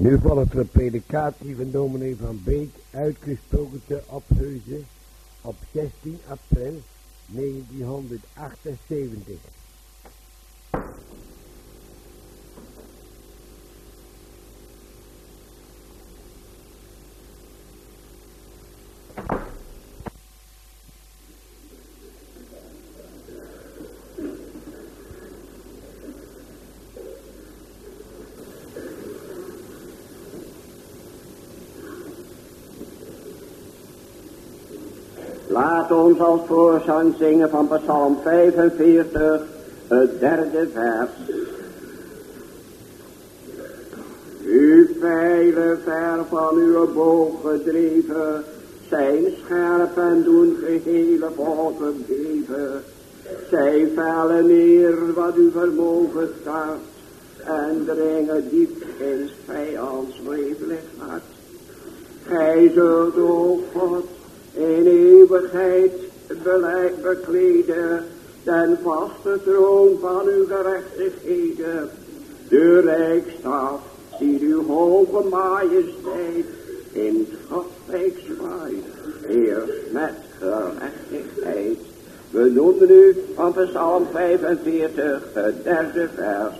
Nu volgt er een predikatie van dominee van Beek, uitgesproken te Opheuzen op 16 april 1978. Laat ons als voorzang zingen van Psalm 45, het derde vers. U pijlen ver van uw boog gedreven, zijn scherp en doen gehele volken beven. Zij vellen neer wat u vermogen staat, en dringen diep in vijands wrevelig hart. Gij zult, o God, in eeuwigheid beleid bekleden, ten vaste troon van uw gerechtigheden. De rijkstaf die uw hoge majesteit in godsrijk zwaait, eerst met gerechtigheid. We noemen u van Psalm 45, het derde vers.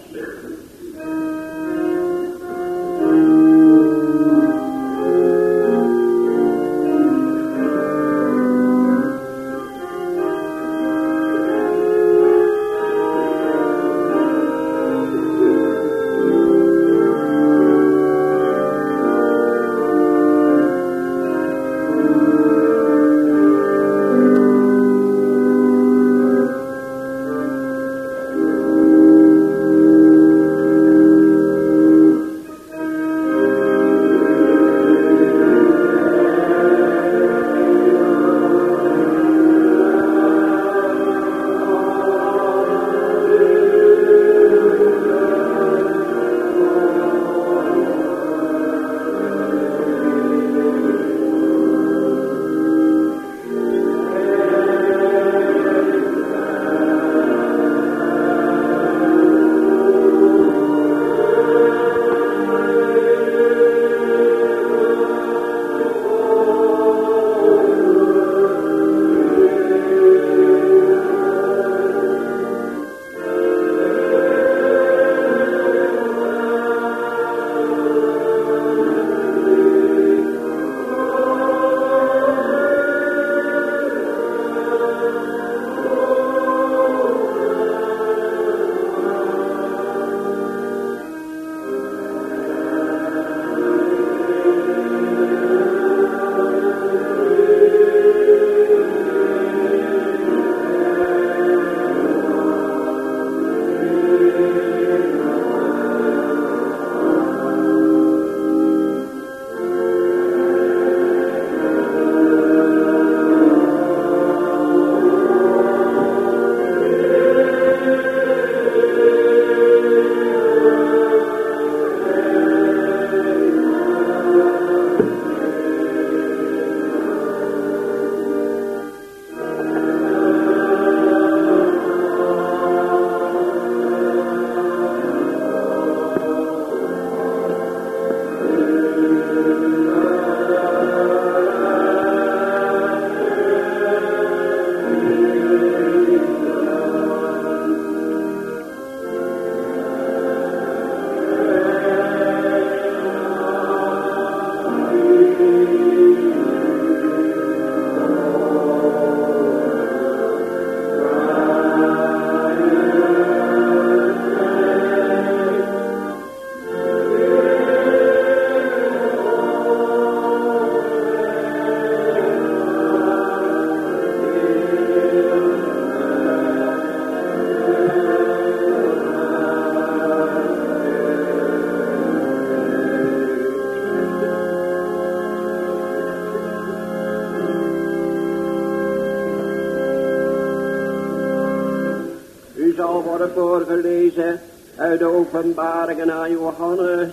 Uit de openbaringen aan Johannes,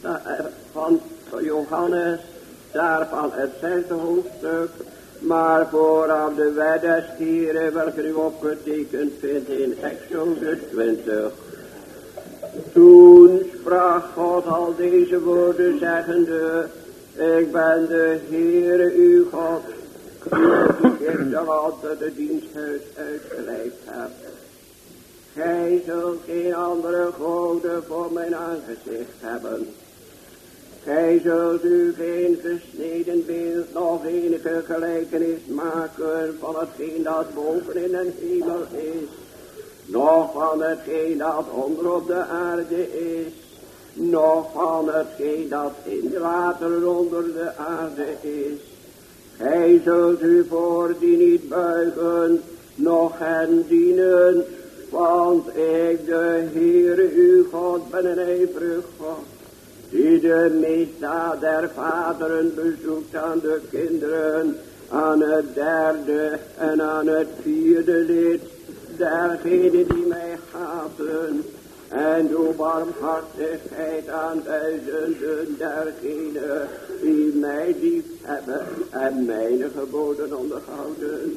daar- van Johannes, daarvan het zesde hoofdstuk, maar vooraf de stieren, welke u opgetekend vindt in Exodus 20. Toen sprak God al deze woorden zeggende, ik ben de Heere uw God, die ik de altijd de diensthuis uitgeleid heb. Gij zult geen andere goden voor mijn aangezicht hebben. Gij zult u geen gesneden beeld nog enige gelijkenis maken van hetgeen dat boven in de hemel is, nog van hetgeen dat onder op de aarde is, nog van hetgeen dat in de water onder de aarde is. Gij zult u voor die niet buigen, nog hen dienen, want ik, de Heere uw God, ben een ijverig God die de misdaad der vaderen bezoekt aan de kinderen, aan het derde en aan het vierde lid, dergenen die mij haten, en doe barmhartigheid aan duizenden dergenen die mij lief hebben en mijn geboden onderhouden.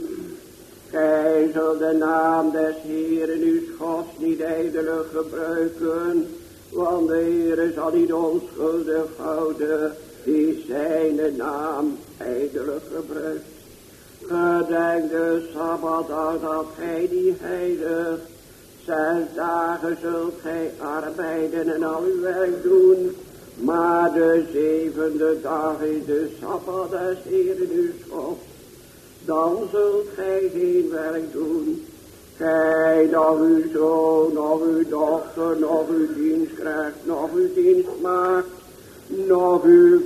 Gij zult de naam des Heeren uw Gods niet ijdelijk gebruiken, want de Heer zal niet onschuldig houden, die zijn naam ijdelijk gebruikt. Gedenk de Sabbatdag dat gij die heilig, zes dagen zult gij arbeiden en al uw werk doen, maar de zevende dag is de Sabbat des Heeren uw God. Dan zult gij geen werk doen, Gij nog uw zoon, nog uw dochter, nog uw krijgt, nog uw dienst maakt, nog uw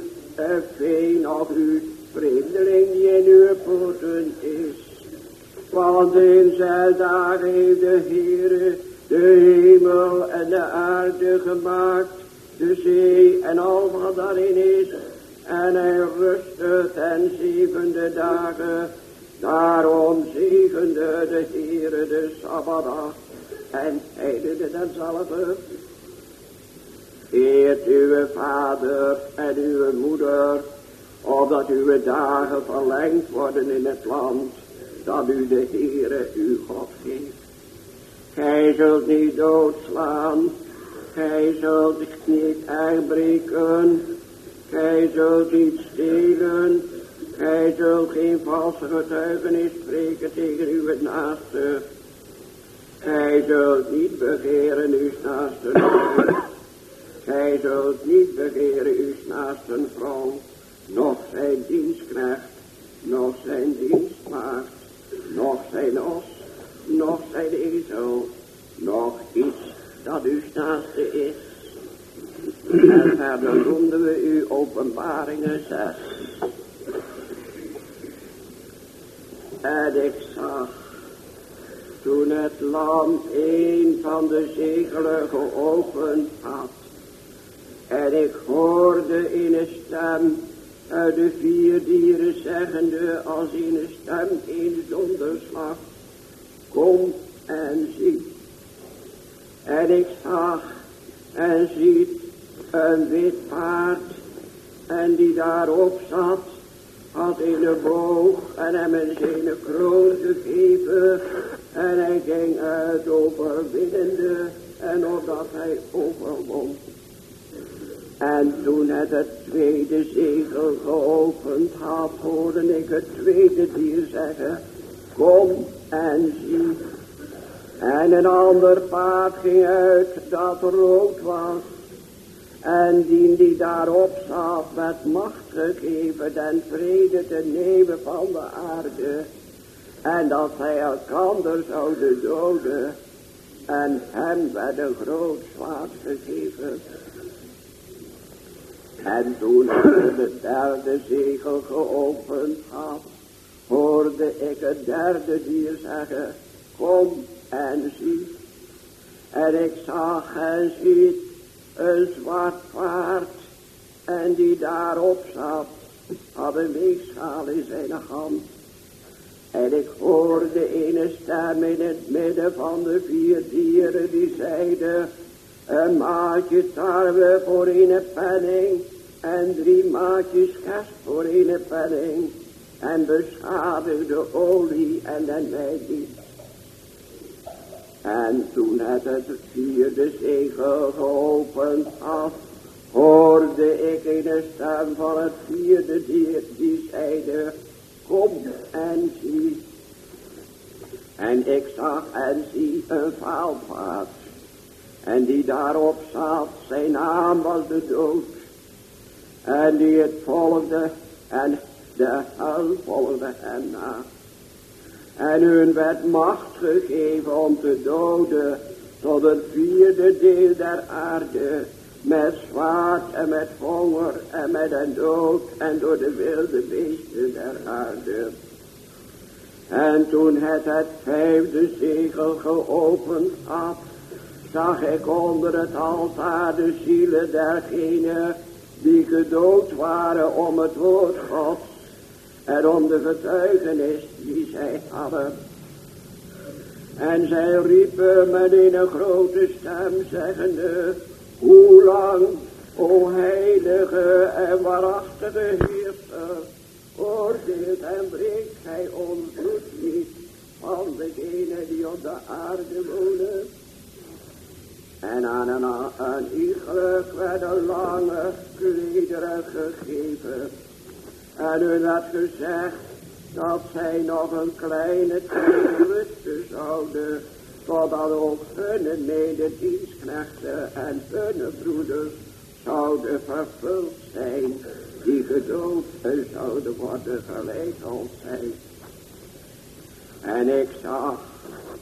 vee, nog uw vreemdeling die in uw poten is. Want in zes dagen heeft de Heere de hemel en de aarde gemaakt, de zee en al wat daarin is. En hij rustte ten zevende dagen Daarom zegende de Heere de Sabbatdag en heiligde denzelfde. Eert uw vader en uw moeder, opdat uw dagen verlengd worden in het land, dat u de Heere uw God geeft. Gij zult niet doodslaan, gij zult niet uitbreken, gij zult niet stelen, Gij zult geen valse getuigenis spreken tegen uw naaste. Gij zult niet begeren uw naaste Gij zult niet begeren uw naaste vrouw, nog zijn dienstknecht, nog zijn dienstmaagd, nog zijn os, nog zijn ezel, nog iets dat uw naaste is. En verder noemden we u openbaringen zes. En ik zag toen het lam een van de zegelen geopend had. En ik hoorde in een stem uit de vier dieren zeggende als in een stem in zonderslag. Kom en zie. En ik zag en ziet een wit paard en die daarop zat had een boog en hem een zijn kroon gegeven. En hij ging uit overwinnende en opdat hij overwon. En toen het het tweede zegel geopend had, hoorde ik het tweede dier zeggen, kom en zie. En een ander paard ging uit dat rood was en die die daarop zat met macht gegeven en vrede te nemen van de aarde. En dat zij elkander zouden doden. En hem werd een groot zwaard gegeven. En toen de derde zegel geopend had, hoorde ik het derde dier zeggen, kom en zie. En ik zag en ziet een zwart paard en die daarop zat, had een weegschaal in zijn hand. En ik hoorde een stem in het midden van de vier dieren die zeiden, een maatje tarwe voor een penning en drie maatjes kerst voor een penning en beschadigde olie en den mij niet. En toen het het vierde zegel geopend had, hoorde ik in de stem van het vierde dier die zeide, kom en zie. En ik zag en zie een vaalpaard. En die daarop zat, zijn naam was de dood. En die het volgde en de hel volgde hem na. En hun werd macht gegeven om te doden tot het vierde deel der aarde. Met zwaard en met honger en met een dood en door de wilde beesten der aarde. En toen het het vijfde zegel geopend had, zag ik onder het altaar de zielen dergenen die gedood waren om het woord Gods en om de getuigenis die zij hadden. En zij riepen met een grote stem zeggende, hoe lang, o heilige en waarachtige Heerser, oordeelt en breekt gij ons bloed niet van degenen die op de aarde wonen. En aan een, een iegelijk werden lange klederen gegeven. En hun werd gezegd dat zij nog een kleine tijd rusten zouden, totdat ook hun mededienstknechten en hun broeders zouden vervuld zijn, die gedood zouden worden gelijk als zij. En ik zag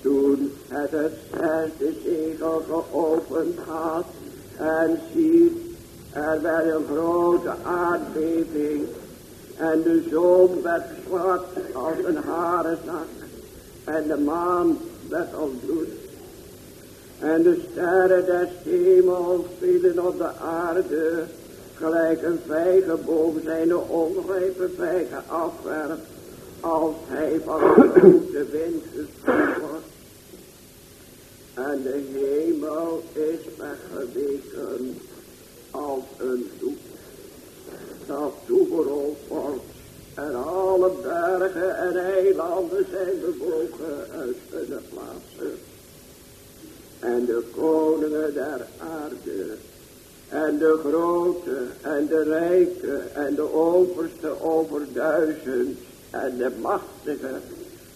toen het het zesde zegel geopend had en ziet, er werd een grote aardbeving en de zon werd zwart als een harenzak en de maan werd als bloed. En de sterren des hemels vielen op de aarde, gelijk een vijgenboom zijn onrijpe vijgen afwerpt, als hij van de wind gestuurd. En de hemel is weggeweken als een doek dat toegerold wordt. En alle bergen en eilanden zijn bewogen uit hun plaatsen. En de koningen der aarde, en de grote, en de rijke, en de overste over duizend, en de machtige,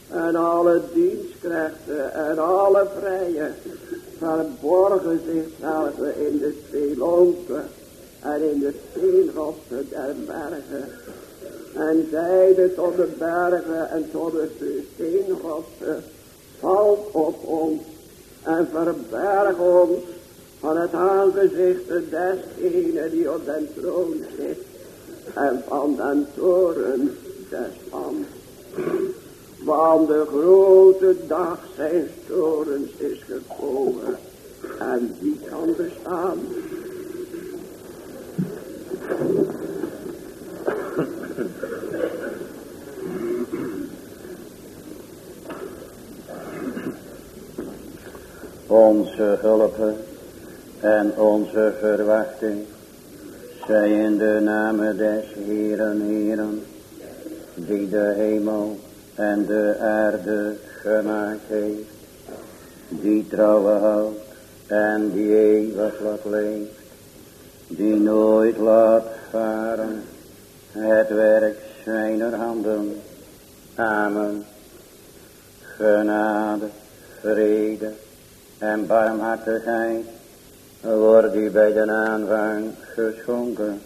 en alle dienstknechten en alle vrije verborgen zichzelf in de spelonken en in de steenrosten der bergen. En zeiden tot de bergen en tot de steenrosten, valt op ons en verberg ons van het aangezicht desgene die op den troon zit en van den toren des mans. Want de grote dag zijn torens is gekomen. En wie kan bestaan? Onze hulp en onze verwachting zij in de naam des Heeren, Heeren, die de hemel en de aarde gemaakt heeft, die trouwen houdt en die eeuwig wat leeft, die nooit laat varen het werk zijner handen. Amen. Genade, vrede en barmhartigheid wordt die bij de aanvang geschonken,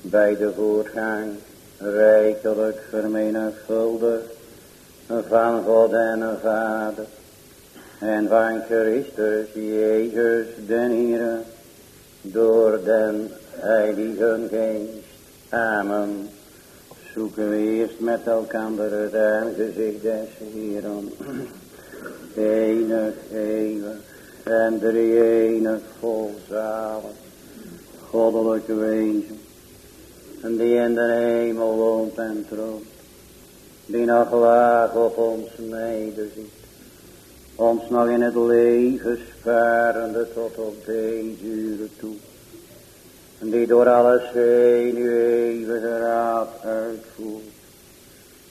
bij de voortgang rijkelijk vermenigvuldigd van God en Vader en van Christus Jezus den door den Heiligen Geest. Amen. Zoeken we eerst met elkaar het aangezicht des Heeren. Enig, eeuwig en drie enig volzalig, goddelijke wezen, en die in de hemel woont en troont die nog laag op ons nederziet. Ons nog in het leven sparende tot op deze uren toe. En die door alles heen uw eeuwige raad uitvoert.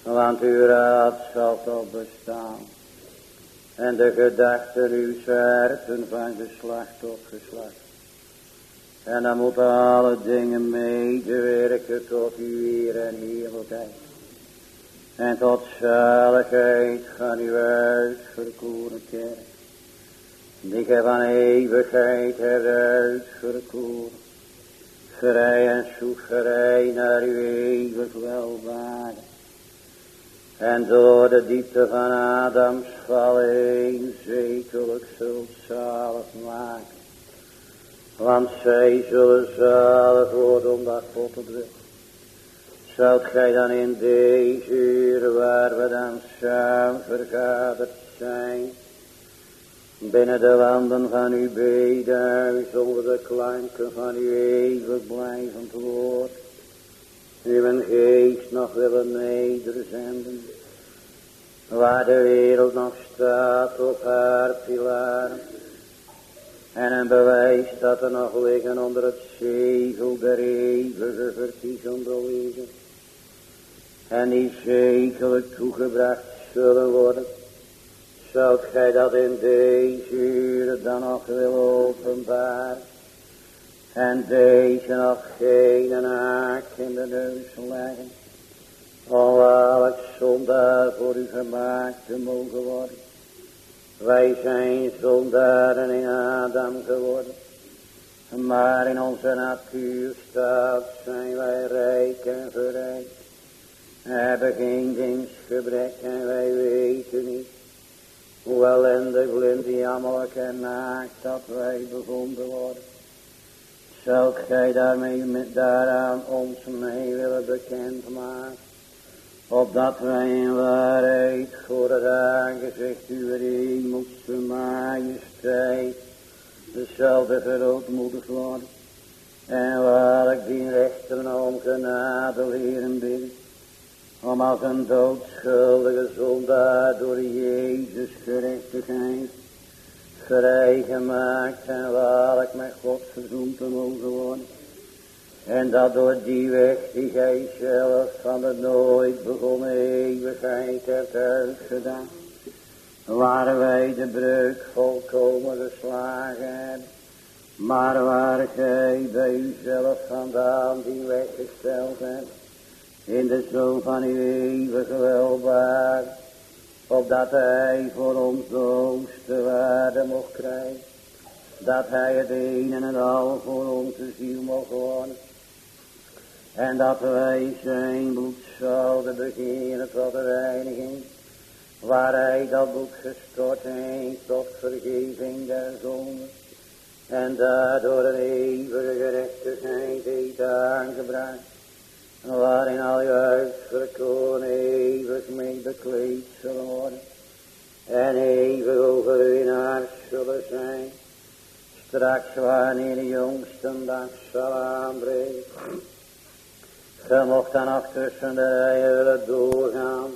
Want uw raad zal toch bestaan. En de gedachten uw zwerven van geslacht tot geslacht. En dan moeten alle dingen medewerken tot uw eer en heerlijkheid. En tot zaligheid van uw uitverkoren kerk. Die gij van eeuwigheid hebt uitverkoren. Vrij en soeverein naar uw eeuwig welwaarde. En door de diepte van Adams val heen zekerlijk zult zalig maken. Want zij zullen zalig worden omdat God het wil. Zult gij dan in deze uur waar we dan samen vergaderd zijn. Binnen de wanden van uw bedehuis onder de klanken van uw eeuwig blijvend woord. Uw geest nog willen nederzenden. Waar de wereld nog staat op haar pilaren. En een bewijs dat er nog liggen onder het zegel der eeuwige verkiezende liggen. En die zekerlijk toegebracht zullen worden. Zult gij dat in deze uur dan nog willen openbaren. En deze nog geen haak in de neus leggen. Om welk zondaar voor u gemaakt te mogen worden. Wij zijn zondaren in Adam geworden. Maar in onze natuurstaat zijn wij rijk en verrijkt. Hebben geen dienstgebrek en wij weten niet. Hoe ellendig, blind, jammerlijk en naakt dat wij bevonden worden. Zult gij daarmee met daaraan ons mee willen bekendmaken? Opdat wij in waarheid voor het aangezicht uw hemelse majesteit dezelfde verootmoedigd worden. En waar ik die rechter om genade leren bidden. Om als een doodschuldige zondaar door Jezus gerechtigheid vrijgemaakt en waarlijk met God verzoend te mogen worden. En dat door die weg die gij zelf van de nooit begonnen eeuwigheid hebt uitgedaan. Waar wij de breuk volkomen geslagen hebben. Maar waar gij bij uzelf vandaan die weg gesteld hebt. In de zoon van uw eeuwige welbaar. Opdat hij voor ons de hoogste waarde mocht krijgen. Dat hij het een en het al voor onze ziel mocht worden. En dat wij zijn bloed zouden beginnen tot de reiniging. Waar hij dat bloed gestort heeft tot vergeving der zonden. En daardoor een eeuwige gerechtigheid heeft aangebracht. Waarin al je uitverkoren eeuwig mee bekleed zullen worden. En eeuwig overwinnaars zullen zijn. Straks wanneer de jongste dag zal aanbreken. Ge mocht dan nog tussen de rijen willen doorgaan.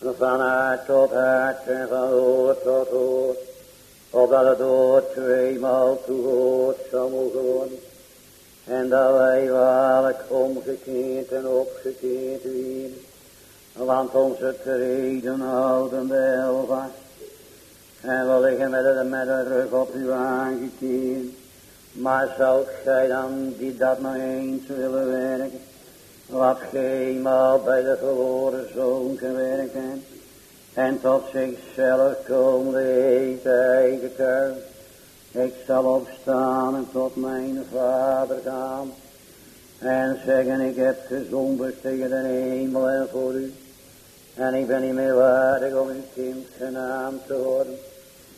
Van hart tot hart en van oor tot oor. Opdat het oor tweemaal toegehoord zou mogen worden. En dat wij waarlijk omgekeerd en opgekeerd weer. Want onze treden houden wel vast. En we liggen met de, met de rug op u aangekeerd. Maar zou gij dan die dat nog eens willen werken? Wat eenmaal bij de verloren zoon gewerkt hebt. En tot zichzelf komende heeft eigen thuis. Ik zal opstaan en tot mijn vader gaan. En zeggen ik heb gezondigd tegen de hemel en voor u. En ik ben niet meer waardig om uw kind genaamd te worden.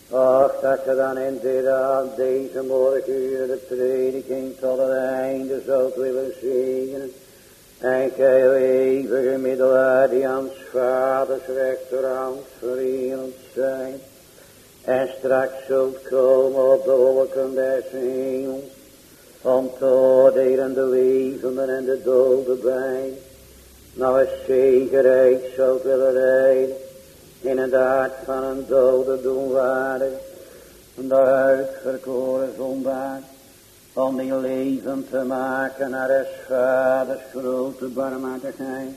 Och, dat je dan in dit aan deze morgenuur de prediking tot het einde zult willen zegenen. En gij eeuwige middelaar die aan vaders rechterhand verenigd zijn. En straks zult komen op de wolken des hemels. Om te oordelen de levenden en de doden bij. Nou een zekerheid zult willen rijden. In het hart van een dode doen waardig. De uitverkoren zondaar om die leven te maken naar des vaders grote barmhartigheid.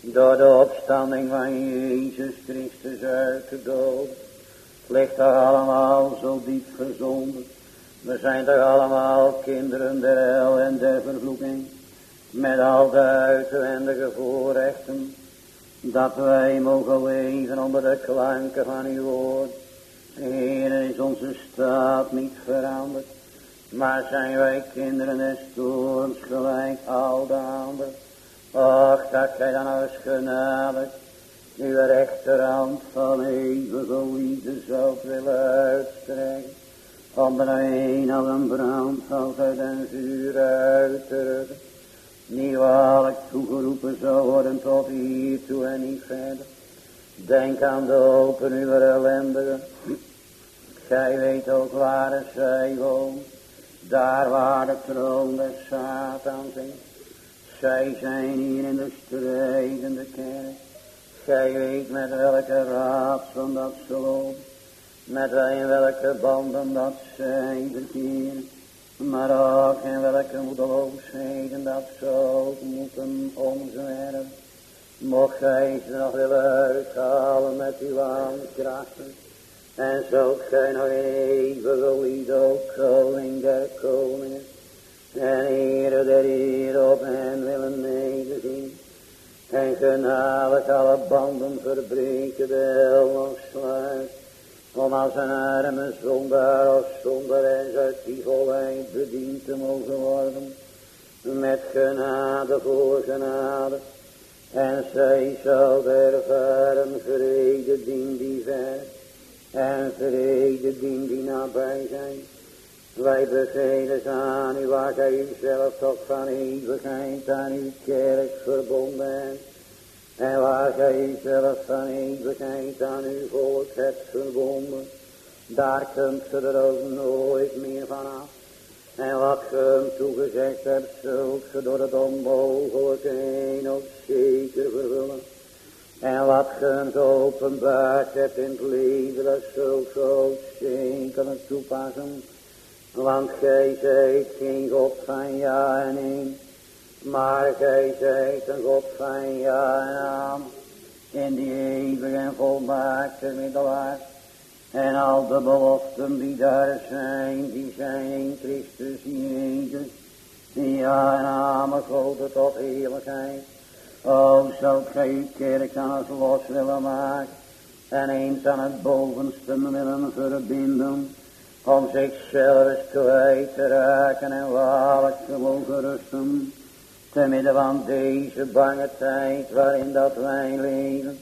Door de opstanding van Jezus Christus uit de dood. Ligt toch allemaal zo diep verzonden. We zijn toch allemaal kinderen der hel en der vervloeking. Met al de uitwendige voorrechten. Dat wij mogen leven onder de klanken van uw woord. Heer, is onze staat niet veranderd. Maar zijn wij kinderen des toorns gelijk al de anderen. Och, dat gij dan eens genadig uw rechterhand van eeuwige liefde zou willen uitstrekken. Om er een als een brandhout uit een vuur uit te rukken. Toegeroepen zou worden tot hiertoe en niet verder. Denk aan de open uw ellendigen. Gij weet ook waar zij woont. Daar waar de troon des Satans is. Zij zijn hier in de strijdende kerk. Gij weet met welke raad van dat ze Met welke banden dat zij verkeren. Maar ook in welke moedeloosheden dat zo moeten omzwerven. Mocht gij ze nog willen uithalen met uw aankrachten. En zult gij nog even geliefd, o koning der koningen. En Heere der Heer op hen willen nederzien. En genadig alle banden verbreken, de hel nog sluit. Om als een arme zondaar of zondares uit die volheid bediend te mogen worden. Met genade voor genade. En zij zal ervaren vrede dien die ver. En vrede dien die nabij zijn. Wij bevelen aan u waar gij uzelf tot van eeuwigheid aan uw kerk verbonden hebt. En waar gij uzelf van eeuwigheid aan uw volk hebt verbonden. Daar kunt ge er ook nooit meer van af. En wat ge hem toegezegd hebt, zult ge door het onmogelijke heen ook zeker vervullen. En wat ge hem hebt in het leven, dat zult ge ook zeker toepassen. Want gij zijt geen God van ja en nee. Maar gij zijt een God van ja en aan. In die eeuwige en volmaakte middelaar. En al de beloften die daar zijn, die zijn in Christus Jezus. Ja en amen grote tot eeuwigheid. O, zou gij uw kerk aan het los willen maken. En eens aan het bovenste willen verbinden om zichzelf kwijt te raken en waarlijk te mogen rusten, te midden van deze bange tijd waarin dat wij leven,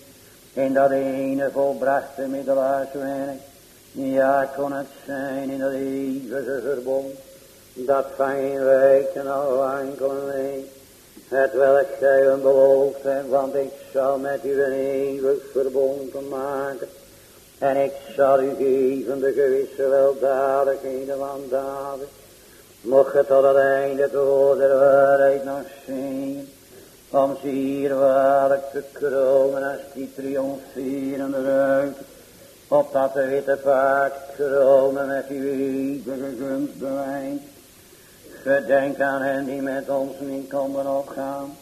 in dat ene volbrachte middelaarswerk, ja kon het zijn in dat eeuwige verbond, dat fijn wijken al enkele week, het welk gij een beloofd hebt, want ik zal met u een eeuwig verbond maken, en ik zal u geven de gewisse weldadigheden van David. Mocht het tot het einde door de waarheid nog zien. Om ze hier waarlijk te kronen als die triomferende ruiter. Opdat de witte paard kronen met uw eeuwige gunst. Gedenk aan hen die met ons niet konden opgaan.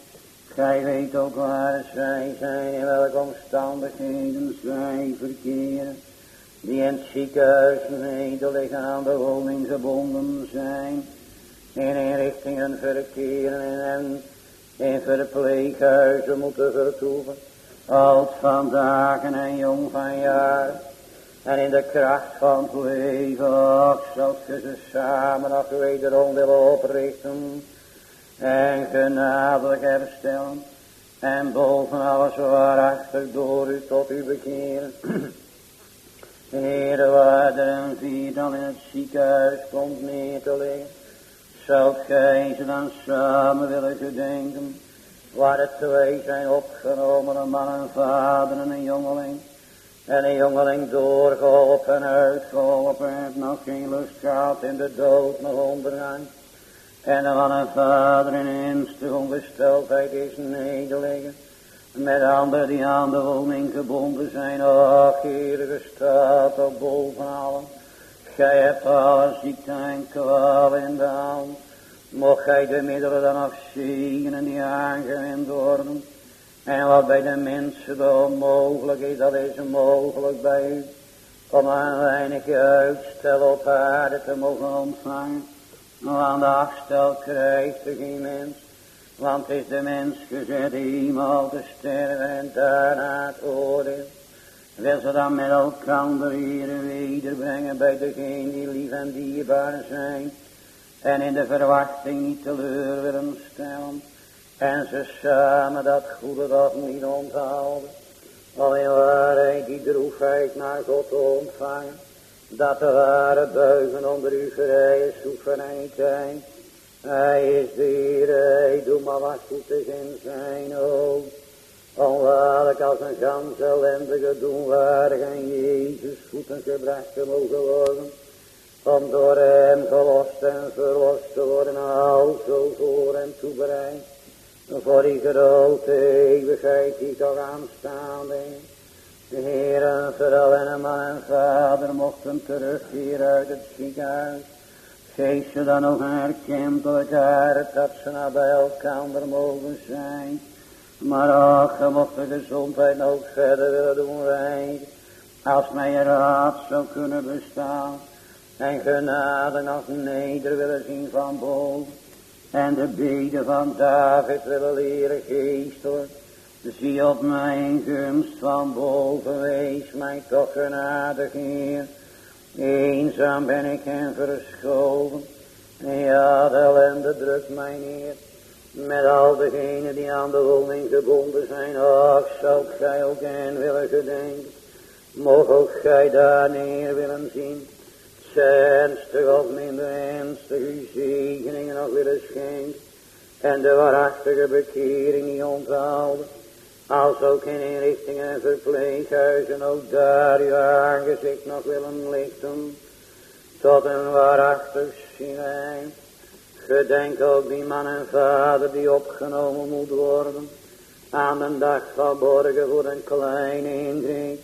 Gij weet ook waar zij zijn, in welke omstandigheden zij verkeren. Die in het ziekenhuis nederliggen aan de woning gebonden zijn. In inrichtingen verkeren en in verpleeghuizen moeten vertoeven. Oud van dagen en jong van jaar. En in de kracht van het leven, och, zult ze samen nog wederom willen oprichten en genadelijk herstellen. En boven alles waarachtig door u tot u bekeren. Heere, waar er een dan in het ziekenhuis komt neer te liggen. Zoudt gij ze dan samen willen gedenken. Waar het twee zijn opgenomen, een man, een vader en een jongeling. En een jongeling doorgeholpen en uitgeholpen. Het nog geen lust gehad in de dood nog ondergang. En van een vader in instig ongesteldheid is nederliggen. Met anderen die aan de woning gebonden zijn. Ach, Heer, staat op boven allen. Gij hebt alle ziekte en kwaal in de hand. Mocht gij de middelen dan afzegenen die aangewend worden. En wat bij de mensen onmogelijk is, dat is mogelijk bij u. om een weinig uitstel op aarde te mogen ontvangen. Want de afstel krijgt er geen mens. Want is de mens gezet eenmaal te sterven en daarna het oordeel. Wil ze dan met elkaar hier wederbrengen bij degene die lief en dierbaar zijn. En in de verwachting niet teleur willen stellen. En ze samen dat goede dag niet onthouden. Al in waarheid die droefheid naar God ontvangen. Dat de ware buigen onder uw vrije soevereiniteit. Hij is de Heer, hij doet maar wat goed is in zijn oog. Onwaarlijk als een gans ellendige doenwaardig en Jezus voeten gebracht te mogen worden. Om door hem gelost en verlost te worden, al zo voor hem toebereid. Voor die grote eeuwigheid die toch aanstaande is. De Heer en vooral en een man en vader mochten hier uit het ziekenhuis. Geef ze dan nog herkend door elkaar dat ze naar bij elkaar mogen zijn. Maar ach, je mocht de gezondheid nog verder willen doen rijden. Als mijn raad zou kunnen bestaan. En genade nog neder willen zien van boven. En de beden van David willen leren geestelijk. Zie op mijn gunst van boven, wees mij toch Heer. Eenzaam ben ik en verschoven. Ja, de ellende drukt mij neer. Met al degenen die aan de woning gebonden zijn. Ach, zou gij ook hen willen gedenken. Mocht ook gij daar neer willen zien. Ernstig of minder ernstig uw zegeningen nog willen schenken. En de waarachtige bekering niet onthouden. Als ook in inrichtingen en verpleeghuizen ook daar uw aangezicht nog willen lichten. Tot een waarachtig sinijn. Gedenk ook die man en vader die opgenomen moet worden. Aan een dag van borgen voor een kleine indruk.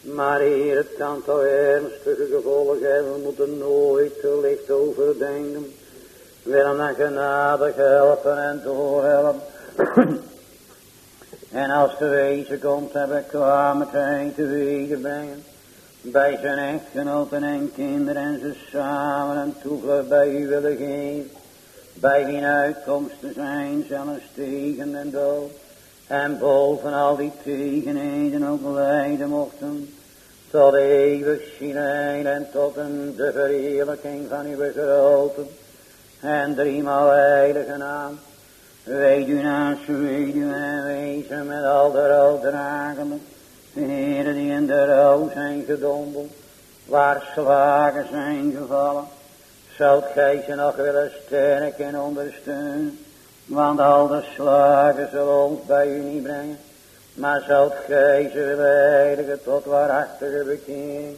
Maar hier, het kan toch ernstige gevolgen hebben. We moeten nooit te licht overdenken. Willen dan genadig helpen en doorhelpen. En als de wezen komt, hebben kwametheid te wederbrengen. Bij zijn echtgenoten en kinderen en ze samen een toevlucht bij u willen geven. Bij wie uitkomsten zijn, zelfs tegen en dood. En boven al die tegenheden ook lijden mochten. Tot eeuwig zielen en tot een de verheerlijking van uw grote en driemaal heilige naam. Weet u naast weet u en wezen met al de rouw dragende. De heren die in de rouw zijn gedompeld. Waar slagen zijn gevallen. Zoudt gij ze nog willen sterken en ondersteunen. Want al de slagen zullen ons bij u niet brengen. Maar zoudt gij ze willen heiligen tot waarachtige bekering.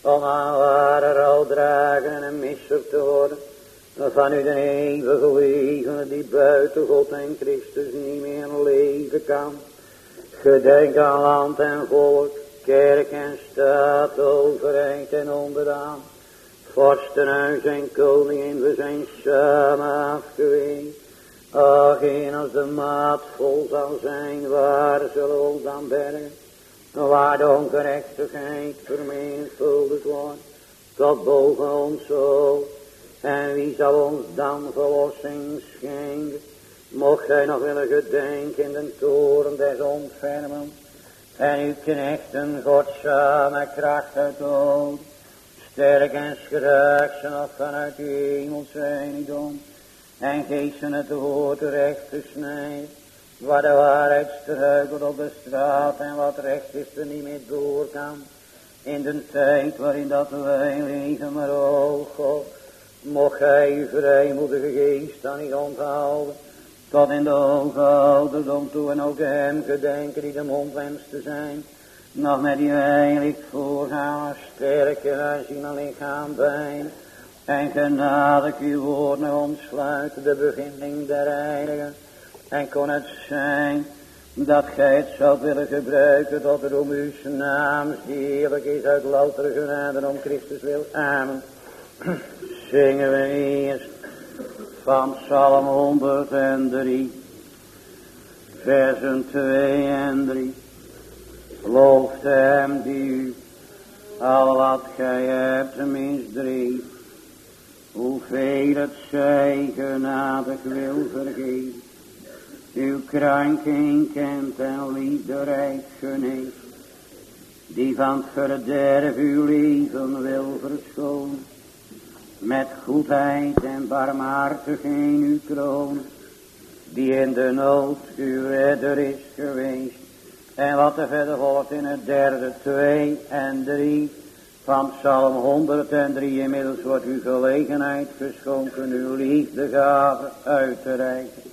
Om aan ware dragen en misser te worden van u de eeuwige wegen die buiten God en Christus niet meer leven kan. Gedenk aan land en volk, kerk en staat, overheid en onderdaan. Vorstenhuis en koningin, we zijn samen afgewezen. Ach, en als de maat vol zal zijn, waar zullen we ons dan bergen? Waar de ongerechtigheid vermenigvuldigd wordt, tot boven ons hoofd. En wie zal ons dan verlossing schenken? Mocht gij nog willen gedenken in de toren des ontfermen. En uw knechten godzame kracht uit dood. Sterk en schraag ze nog vanuit uw hemels doen. En geef ze het woord recht gesnijd. Waar de waarheid struikelt op de straat en wat recht is er niet meer door kan. In de tijd waarin dat wij leven, maar o God. Mocht gij uw vrijmoedige geest aan niet onthouden. Tot in de hoge ouderdom toe en ook hem gedenken die de mond wenst te zijn. Nog met die heilig voorgaan, sterker als in lichaam pijn. En genadig uw woorden ontsluiten de beginning der heiligen. En kon het zijn dat gij het zou willen gebruiken tot de om naam die heerlijk is uit louter genade om Christus wil. Amen zingen we eerst van Psalm 103, versen 2 en 3. Looft hem die u al wat gij hebt misdreven, hoeveel het zij genadig wil vergeven. Uw kranking kent en liefderijk geneest, die van het verderf uw leven wil verschonen. Met goedheid en barmhartigheid uw kroon, die in de nood uw redder is geweest. En wat er verder volgt in het derde, twee en drie van Psalm 103. Inmiddels wordt u gelegenheid geschonken uw liefdegave uit te reiken.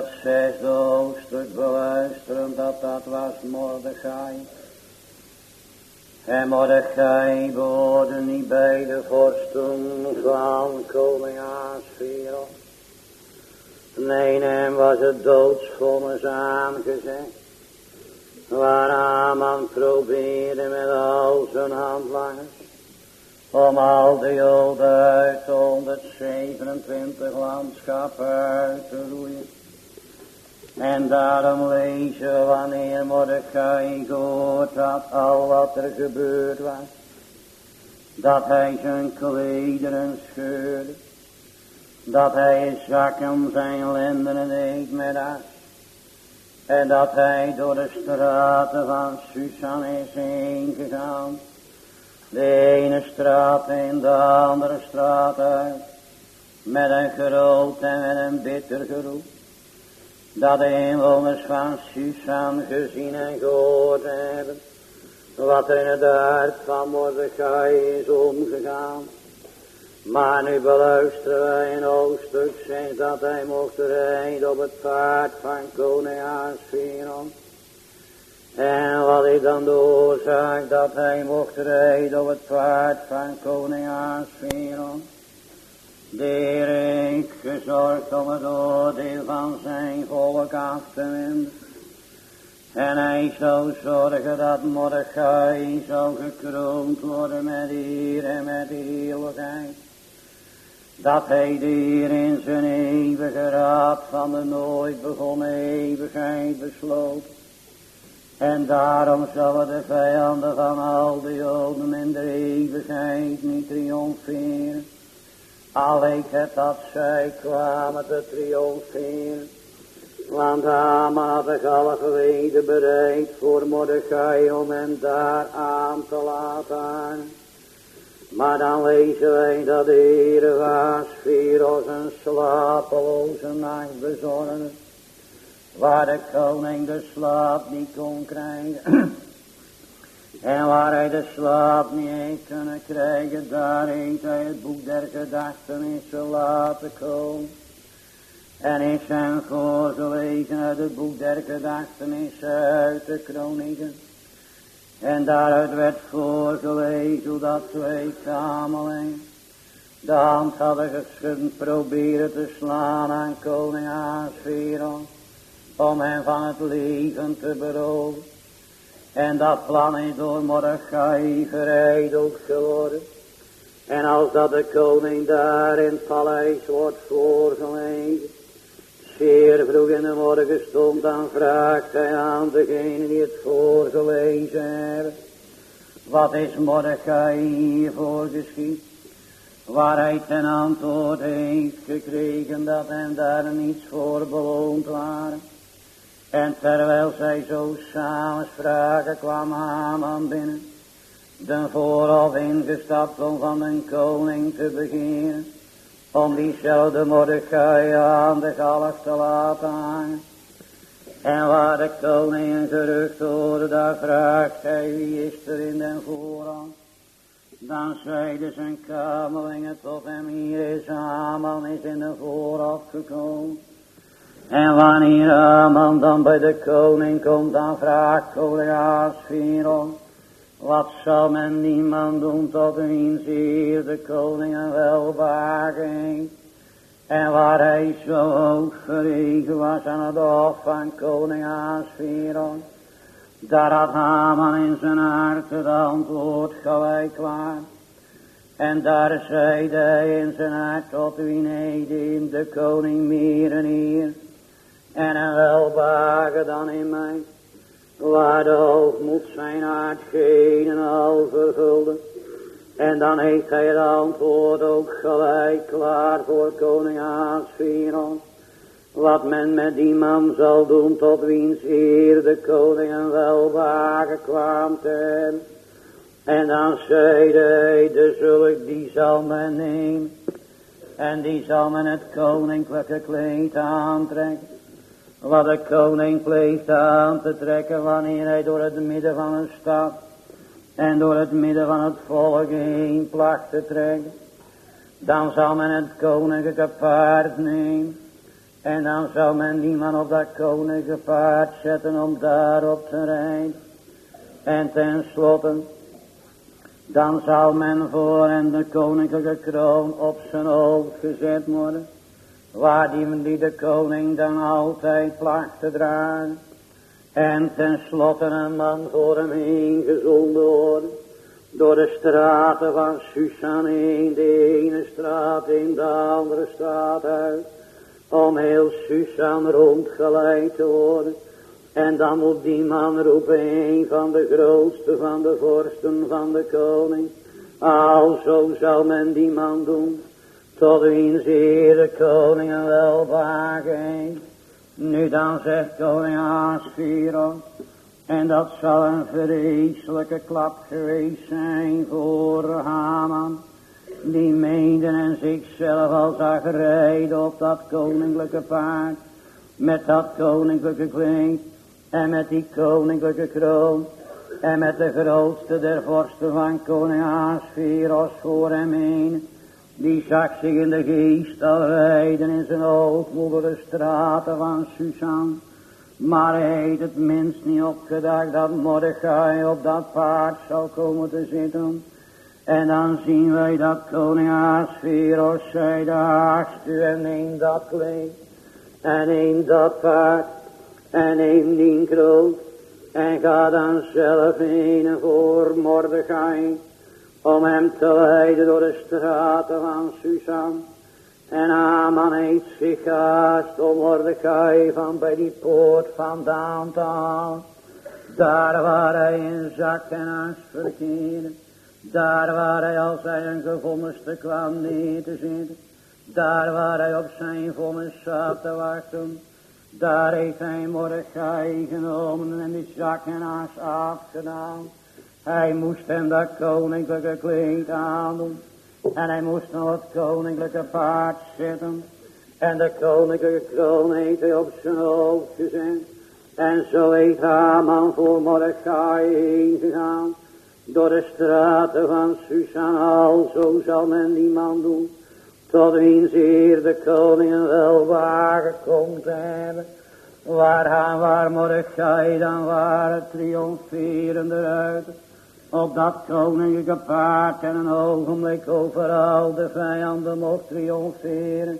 Dat zesde hoofdstuk beluisteren, dat dat was Mordechai. En Mordechai behoorde niet bij de vorsten van koning Asferos. Nee, hem was het doodsvonnis aangezegd. Waar Aman probeerde met al zijn handlangers. Om al de joden uit 127 landschappen uit te roeien. En daarom lezen wanneer Mordechai gehoord had al wat er gebeurd was. Dat hij zijn klederen scheurde. Dat hij zakken zijn lendenen deed met as. En dat hij door de straten van Susan is heen. De ene straat in de andere straat uit. Met een groot en met een bitter geroep dat de inwoners van Susan gezien en gehoord hebben, wat er in het hart van Mordechai is omgegaan. Maar nu beluisteren wij een hoofdstuk sinds dat hij mocht rijden op het paard van koning. En wat is dan de oorzaak dat hij mocht rijden op het paard van koning? De Heer heeft gezorgd om het oordeel van zijn volk af te wenden. En hij zou zorgen dat Mordechai zou gekroond worden met eer en met eeuwigheid. Dat hij de Heer in zijn eeuwige raad van de nooit begonnen eeuwigheid besloot. En daarom zullen de vijanden van al de Joden in de eeuwigheid niet triomferen. Al ik het dat zij kwamen te triomferen. Want Haman had zich alle geweten bereid voor Mordechai om hem daar aan te laten. Maar dan lezen wij dat de Heere was als een slapeloze nacht bezorgde. Waar de koning de slaap niet kon krijgen. En waar hij de slaap niet heeft kunnen krijgen, daar heeft hij het boek der gedachtenissen laten komen. En is hem voorgelezen uit het boek der gedachtenissen uit de kronieken. En daaruit werd voorgelezen hoe dat twee kamelingen de hand hadden geschud proberen te slaan aan koning Asferon. Om hem van het leven te beroven. En dat plan is door Mordechai verijdeld geworden. En als dat de koning daar in het paleis wordt voorgelezen. Zeer vroeg in de morgen stond, dan vraagt hij aan degene die het voorgelezen hebben. Wat is Mordechai hiervoor geschied? Waar hij ten antwoord heeft gekregen dat hem daar niets voor beloond waren. En terwijl zij zo samen spraken, kwam Haman binnen. De vooraf ingestapt om van een koning te beginnen. Om diezelfde Mordechai aan de galg te laten hangen. En waar de koning een gerucht hoorde, daar vraagt hij wie is er in den voorhand. Dan zeiden zijn kamelingen tot hem, hier is Haman, is in de vooraf gekomen. En wanneer Aman dan bij de koning komt, dan vraagt koning Asferon, wat zal men niemand doen tot wiens zeer de koning een welwagen En waar hij zo hoog verregen was aan het hof van koning Asferon, daar had Haman in zijn hart het antwoord gelijk klaar. En daar zeide hij in zijn hart tot wie de koning meer en eer en een welbagen dan in mij. waar de hoogmoed zijn aard geen en al vervulde. En dan heeft hij het antwoord ook gelijk klaar voor koning Asfiron. Wat men met die man zal doen tot wiens eer de koning en welwagen kwam. En dan zeide hij, de zulk die zal men nemen. En die zal men het koninklijke kleed aantrekken. Wat de koning pleegt aan te trekken wanneer hij door het midden van een stad en door het midden van het volk heen placht te trekken. Dan zal men het koninklijke paard nemen. En dan zal men die man op dat koninklijke paard zetten om daarop te rijden. En tenslotte, dan zal men voor hem de koninklijke kroon op zijn hoofd gezet worden. Waar die, die de koning dan altijd placht te dragen. En tenslotte een man voor hem heen worden. Door de straten van Susan heen, de ene straat in de andere straat uit. Om heel Susan rondgeleid te worden. En dan moet die man roepen, een van de grootste van de vorsten van de koning. Alzo zal men die man doen, tot wiens eer de koning een welwagen nu dan zegt koning Asfiron, en dat zal een vreselijke klap geweest zijn voor Haman, die meende en zichzelf al zag rijden op dat koninklijke paard, met dat koninklijke kleed, en met die koninklijke kroon, en met de grootste der vorsten van koning Asfiros voor hem heen, die zag zich in de geest al rijden in zijn hoogmoed de straten van Susan. Maar hij heeft het minst niet opgedacht dat Mordechai op dat paard zou komen te zitten. En dan zien wij dat koning Asveros zei, de haast u en neem dat kleed. En neem dat paard. En neem die kroon. En ga dan zelf heen voor Mordechai om hem te leiden door de straten van Susan. En Aman heeft zich gehaast om Mordecai van bij die poort vandaan te halen. Daar waar hij in zak en as verkeerde. Daar waar hij als hij een gevonniste kwam neer te zitten. Daar waar hij op zijn vonnis zat te wachten. Daar heeft hij Mordecai genomen en die zak en as afgedaan. Hij moest hem dat koninklijke kleed aandoen. En hij moest nog het koninklijke paard zetten. En de koninklijke kroon heeft op zijn hoofd gezet. En zo heeft Haman voor Mordechai heen. Door de straten van Susan al, zo zal men die man doen. Tot wiens eer de koning wel wagen komt hebben. Waar gaan waar Mordechai dan waren, triomferende eruit op dat koninklijke paard en een ogenblik overal de vijanden mocht triomferen.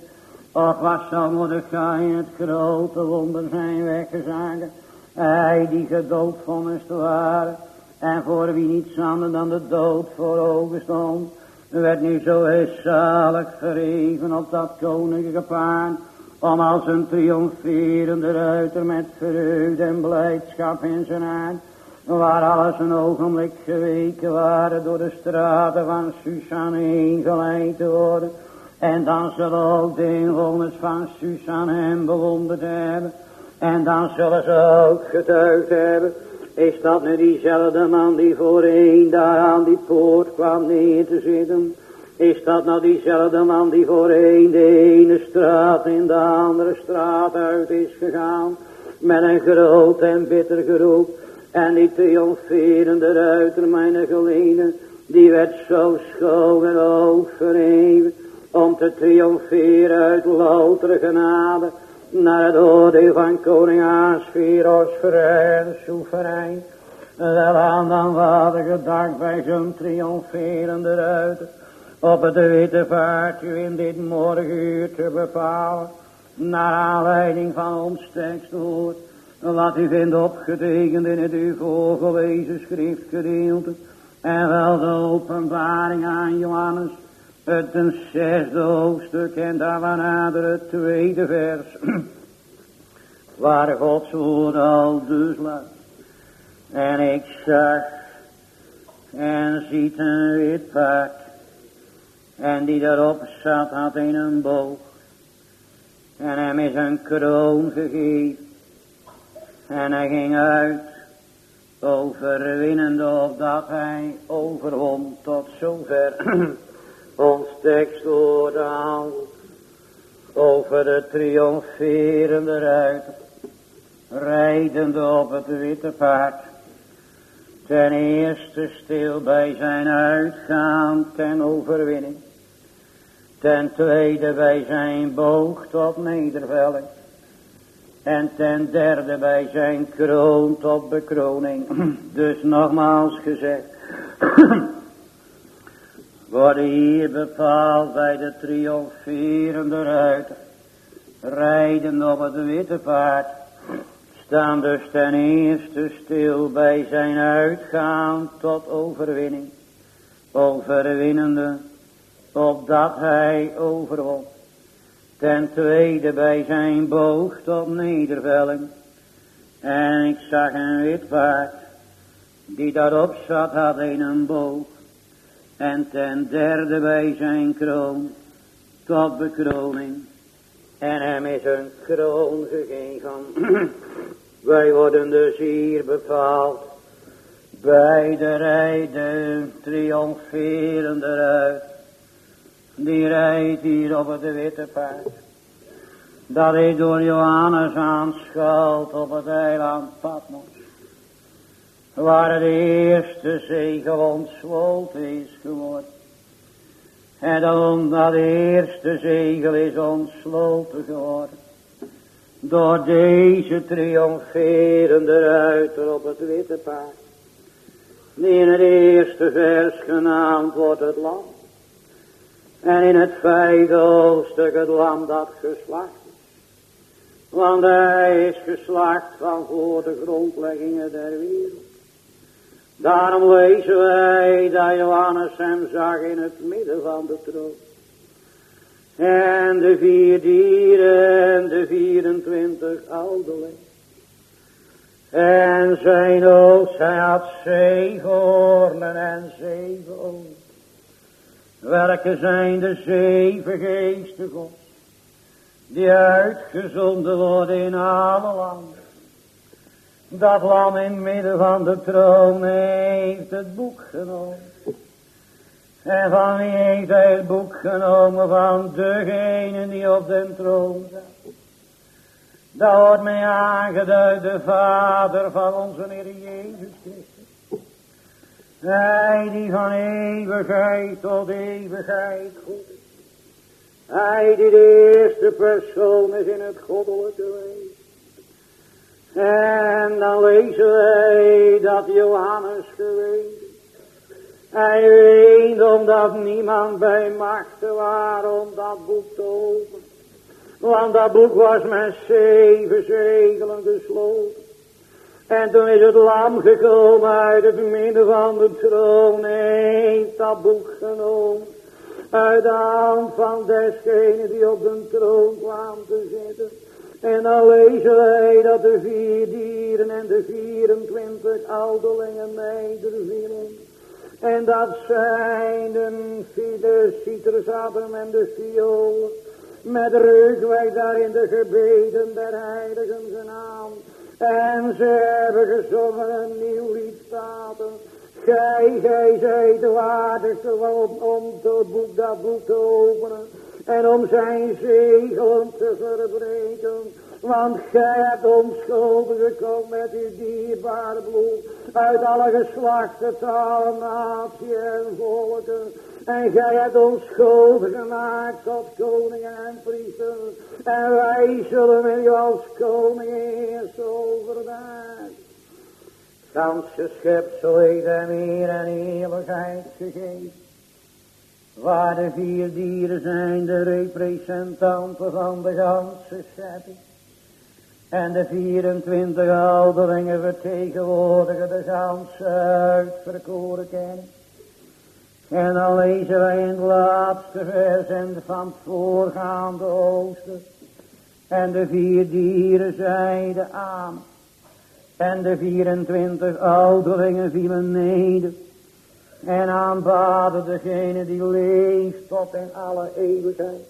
Och, wat zou Mordechai het grote wonder zijn weggezagen. Hij die gedoodvonnist waren en voor wie niets anders dan de dood voor ogen stond, werd nu zo zalig verheven op dat koninklijke paard, om als een triomferende ruiter met vreugde en blijdschap in zijn aard waar alles een ogenblik geweken waren door de straten van Susan heen geleid te worden. En dan zullen ook de inwoners van Susan hem bewonderd hebben. En dan zullen ze ook getuigd hebben. Is dat nu diezelfde man die voorheen daar aan die poort kwam neer te zitten? Is dat nou diezelfde man die voorheen de ene straat in de andere straat uit is gegaan? Met een groot en bitter geroep. En die triomferende ruiter, mijn geleden, die werd zo schoon en overheven, om te triomferen uit loutere genade, naar het oordeel van koning Asferos, vrij soeverein. Wel aan dan vader gedacht bij zo'n triomferende ruiter, op het witte vaartje in dit morgenuur te bepalen, naar aanleiding van ons tekstwoord, wat u vindt opgetekend in het u voorgelezen schriftgedeelte. En wel de openbaring aan Johannes. Het een zesde hoofdstuk en daarvan nader het tweede vers. Waar Gods woord al dus laat. En ik zag en ziet een wit paard. En die daarop zat had in een boog. En hem is een kroon gegeven. En hij ging uit overwinnende opdat hij overwon tot zover. Ons tekstwoord aan over de triomferende ruiter, rijdende op het witte paard, ten eerste stil bij zijn uitgaan ten overwinning, ten tweede bij zijn boog tot nedervelling, en ten derde bij zijn kroon tot bekroning. Dus nogmaals gezegd. Worden hier bepaald bij de triomferende ruiter. Rijden op het witte paard. Staan dus ten eerste stil bij zijn uitgaan tot overwinning. Overwinnende. Opdat hij overwon. Ten tweede bij zijn boog tot nedervelling. En ik zag een wit paard, die daarop zat had in een boog. En ten derde bij zijn kroon, tot bekroning. En hem is een kroon gegeven. Wij worden dus hier bepaald. Bij de rijden triomferende uit die rijdt hier op het witte paard. Dat hij door Johannes aanschouwt op het eiland Patmos. Waar de eerste zegel ontsloten is geworden. En dan dat eerste zegel is ontsloten geworden. Door deze triomferende ruiter op het witte paard. Die in het eerste vers genaamd wordt het land. En in het vijfde hoofdstuk het lam dat geslacht is. Want hij is geslacht van voor de grondleggingen der wereld. Daarom lezen wij dat Johannes hem zag in het midden van de troon. En de vier dieren en de 24 ouderling. En zijn oog, hij had zeven hoornen en zeven ogen. Welke zijn de zeven geesten God. Die uitgezonden worden in alle landen. Dat lam in midden van de troon heeft het boek genomen. En van wie heeft hij het boek genomen? Van degene die op de troon zat. Daar wordt mij aangeduid de Vader van onze Heer Jezus Christus. Hij die van eeuwigheid tot eeuwigheid goed is. Hij die de eerste persoon is in het goddelijke wezen. En dan lezen wij dat Johannes geweest Hij weet omdat niemand bij machten was om dat boek te openen. Want dat boek was met zeven zegelen gesloten. En toen is het lam gekomen uit het midden van de troon. Heeft dat boek genomen. Uit de hand van desgene die op de troon kwam te zitten. En dan lezen wij dat de vier dieren en de 24 ouderlingen nedervielen. En dat zijn de, de citrusappen en de violen. Met reukwerk daar in de gebeden der heiligen genaamd. En ze hebben gezongen een nieuw lied. Gij, gij zijt de waardigste om, om het boek, dat boek te openen. En om zijn zegelen te verbreken. Want gij hebt onschuldig gekomen met uw dierbare bloed. Uit alle geslachten, talen, natie en volken. En gij hebt ons gemaakt tot koningen en priesters. En wij zullen met u als koning eerst overdag. Ganse heeft hem eer en eerlijkheid gegeven. Waar de vier dieren zijn de representanten van de ganse schepping. En de 24 ouderlingen vertegenwoordigen de ganse uitverkoren kennis. En dan lezen wij in het laatste vers en van het voorgaande hoofdstuk. En de vier dieren zeiden aan. En de 24 ouderlingen vielen neder. En aanbaden degene die leeft tot in alle eeuwigheid.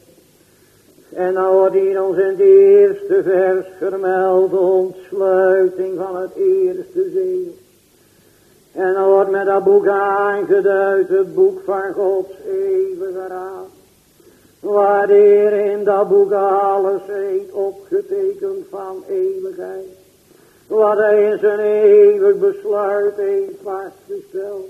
En dan wordt hier ons in het eerste vers vermeld de ontsluiting van het eerste zeel. En dan wordt met dat boek aangeduid, het boek van Gods eeuwige raad. Waarin in dat boek alles heet opgetekend van eeuwigheid. Wat hij in zijn eeuwig besluit heeft vastgesteld.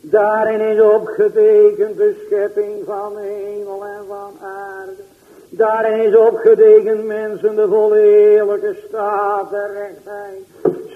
Daarin is opgetekend de schepping van hemel en van aarde. Daarin is opgetekend mensen de volledige staat der rechtheid.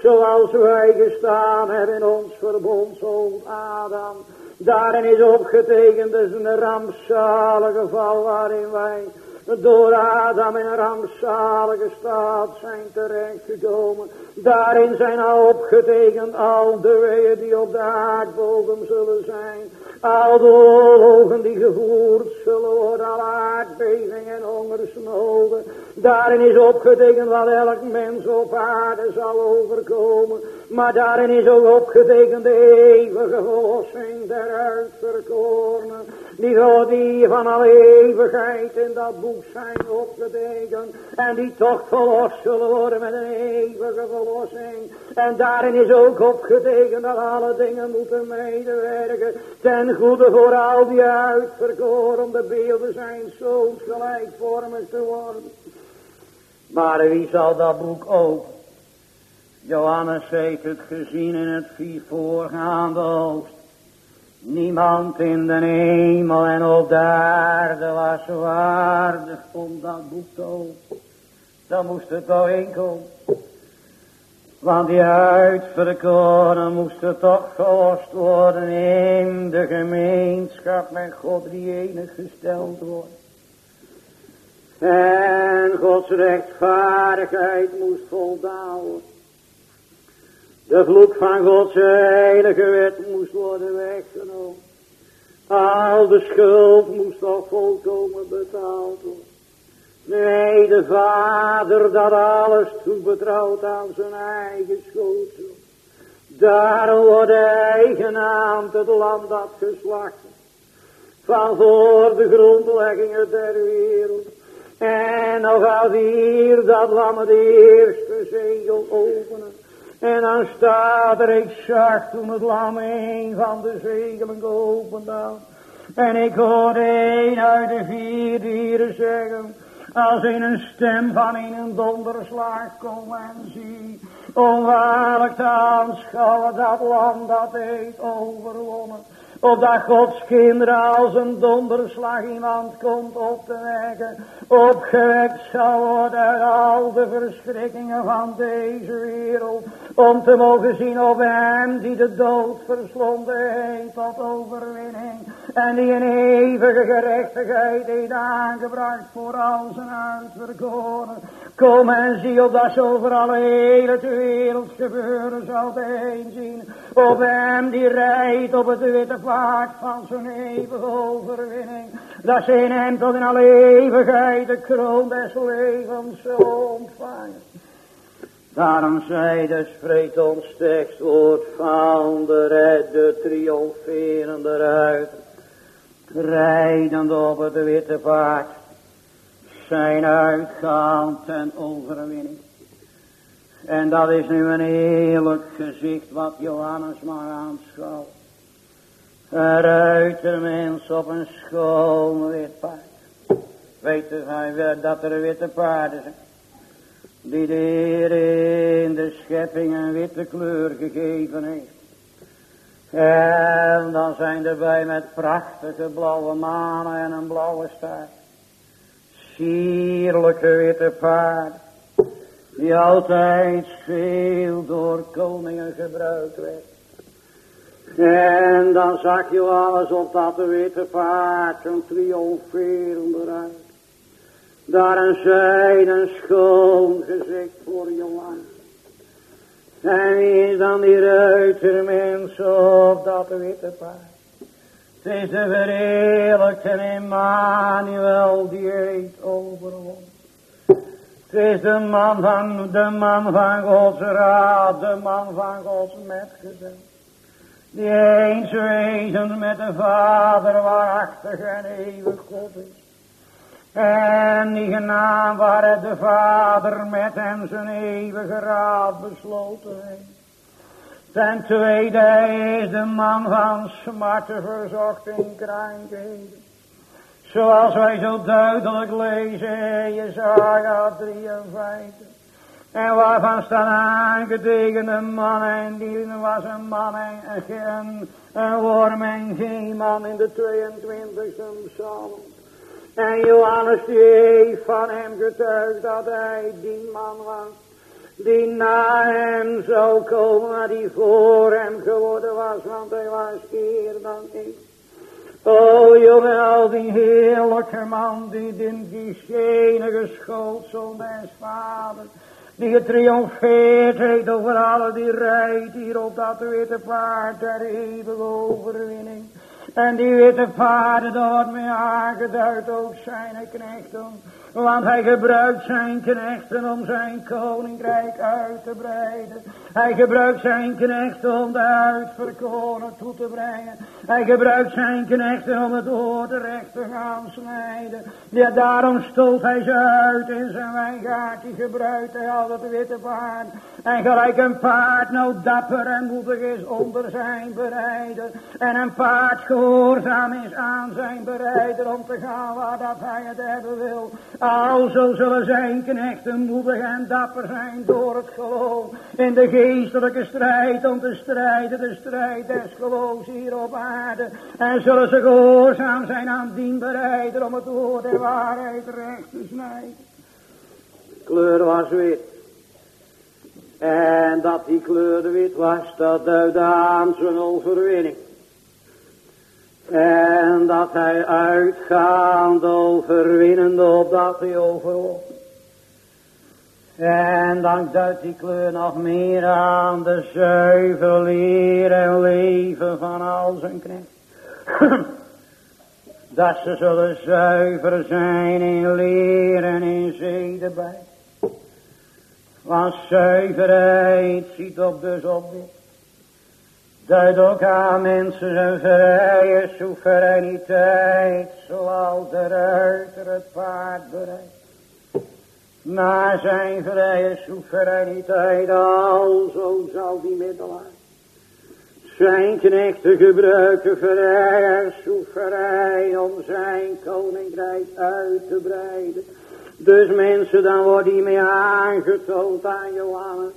Zoals wij gestaan hebben in ons verbondshoofd Adam. Daarin is opgetekend dus een rampzalige geval waarin wij door Adam in een rampzalige staat zijn terechtgekomen. Daarin zijn al opgetekend al de weeën die op de aardbodem zullen zijn. Al de oorlogen die gevoerd zullen worden, al aardbevingen en hongersnoden. Daarin is opgetekend wat elk mens op aarde zal overkomen. Maar daarin is ook opgetekend de eeuwige verlossing der uitverkorenen. Die God die van alle eeuwigheid in dat boek zijn opgetekend. En die toch verlost zullen worden met een eeuwige verlossing. En daarin is ook opgetekend dat alle dingen moeten medewerken. Ten goede voor al die uitverkoren de beelden zijn zo gelijkvormig te worden. Maar wie zal dat boek openen? Johannes heeft het gezien in het vier voorgaande hoofd. Niemand in de hemel en op de aarde was waardig om dat boek te. Dan moest het toch inkomen. Want die uitverkoren moesten toch verlost worden in de gemeenschap met God die enig gesteld wordt. En Gods rechtvaardigheid moest voldaan worden. De vloek van Gods heilige wet moest worden weggenomen. Al de schuld moest toch volkomen betaald worden. Nee, de vader dat alles toebetrouwt aan zijn eigen schotel. Daarom wordt genaamd het land dat geslacht van voor de grondleggingen der wereld. En nog als hier dat lam het eerste zegel openen. En dan staat er, ik zag toen het lam een van de zegelen geopend had. En ik hoorde een uit de vier dieren zeggen, als in een stem van in een donderslag kom en zie, onwaarlijk te aanschouwen dat land dat heeft overwonnen. Opdat Gods kinderen als een donderslag iemand komt op te wekken. Opgewekt zal worden uit al de verschrikkingen van deze wereld. Om te mogen zien op hem die de dood verslonden heeft tot overwinning. En die een eeuwige gerechtigheid heeft aangebracht voor al zijn uitverkoren. Kom en zie op dat ze over alle hele wereld gebeuren zal heen zien. Op hem die rijdt op het witte paard van zijn eeuwige overwinning. Dat ze in hem tot in alle eeuwigheid de kroon des levens zullen ontvangen. Daarom zei de spreekt ons tekstwoord van de redde triomferende ruiter. Rijdend op het witte paard. Zijn uitgaan ten overwinning. En dat is nu een heerlijk gezicht wat Johannes maar aanschouwt. Een ruitermens op een schoon wit paard. Weet u dat er witte paarden zijn? Die de Heer in de schepping een witte kleur gegeven heeft. En dan zijn erbij met prachtige blauwe manen en een blauwe staart. Sierlijke witte paard. Die altijd veel door koningen gebruikt werd. En dan zag je alles op dat witte paard, een triomferende ruit. Daar een zijn een schoon gezicht voor Johan. En wie is dan die ruitermens op dat witte paard? Is de verheerlijkte Emmanuel die heeft overwonnen. Het is de man van, de man van Gods raad, de man van Gods metgezel. Die eens wezen met de Vader waarachtig en eeuwig God is. En die genaam waar de Vader met hem zijn eeuwige raad besloten heeft. Ten tweede, is de man van smarten verzocht in krankheden. Zoals wij zo duidelijk lezen, Jezaja 53. En waarvan staat aangetekend een man en die was een man en een, een worm en geen man in de 22e psalm. En Johannes die heeft van hem getuigd dat hij die man was. Die na hem zou komen, maar die voor hem geworden was, want hij was eer dan ik. O jongen, al die heerlijke man, die in die schenige schootsel des vader, die getriomfeerd heeft over alle die rijdt hier op dat witte paard der eeuwige overwinning. En die witte paarden door mij aangeduid ook zijn knechten. Want hij gebruikt zijn knechten om zijn koninkrijk uit te breiden. Hij gebruikt zijn knechten om de uitverkoren toe te brengen. Hij gebruikt zijn knechten om het oor terecht te gaan snijden. Ja, daarom stoot hij ze uit in zijn wijngaard. Die gebruikt hij al dat witte paard. En gelijk een paard nou dapper en moedig is onder zijn bereider. En een paard gehoorzaam is aan zijn bereider om te gaan waar dat hij het hebben wil. Alzo zullen zijn knechten moedig en dapper zijn door het geloof. In de geestelijke strijd om te strijden, de strijd des geloofs hier op aarde. En zullen ze gehoorzaam zijn aan dien bereider om het woord der waarheid recht te snijden. De kleur was wit. En dat die kleur wit was, dat duidde aan zijn overwinning. En dat hij uitgaand overwinnende opdat hij overwon. En dan duidt die kleur nog meer aan de zuiver leer en leven van al zijn knecht. dat ze zullen zuiver zijn in leer en in zeden bij. Want zuiverheid ziet op dus op dit. Duid ook aan mensen zijn vrije soevereiniteit, zoals de ruiter het paard bereidt. Na zijn vrije soevereiniteit, alzo zal die middelaar zijn knechten gebruiken vrij soeverein om zijn koninkrijk uit te breiden. Dus mensen, dan wordt hij mee aangetoond aan Johannes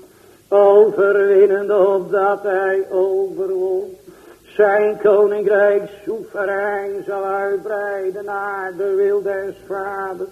overwinnende opdat hij overwon. Zijn koninkrijk soeverein zal uitbreiden naar de wil des vaders.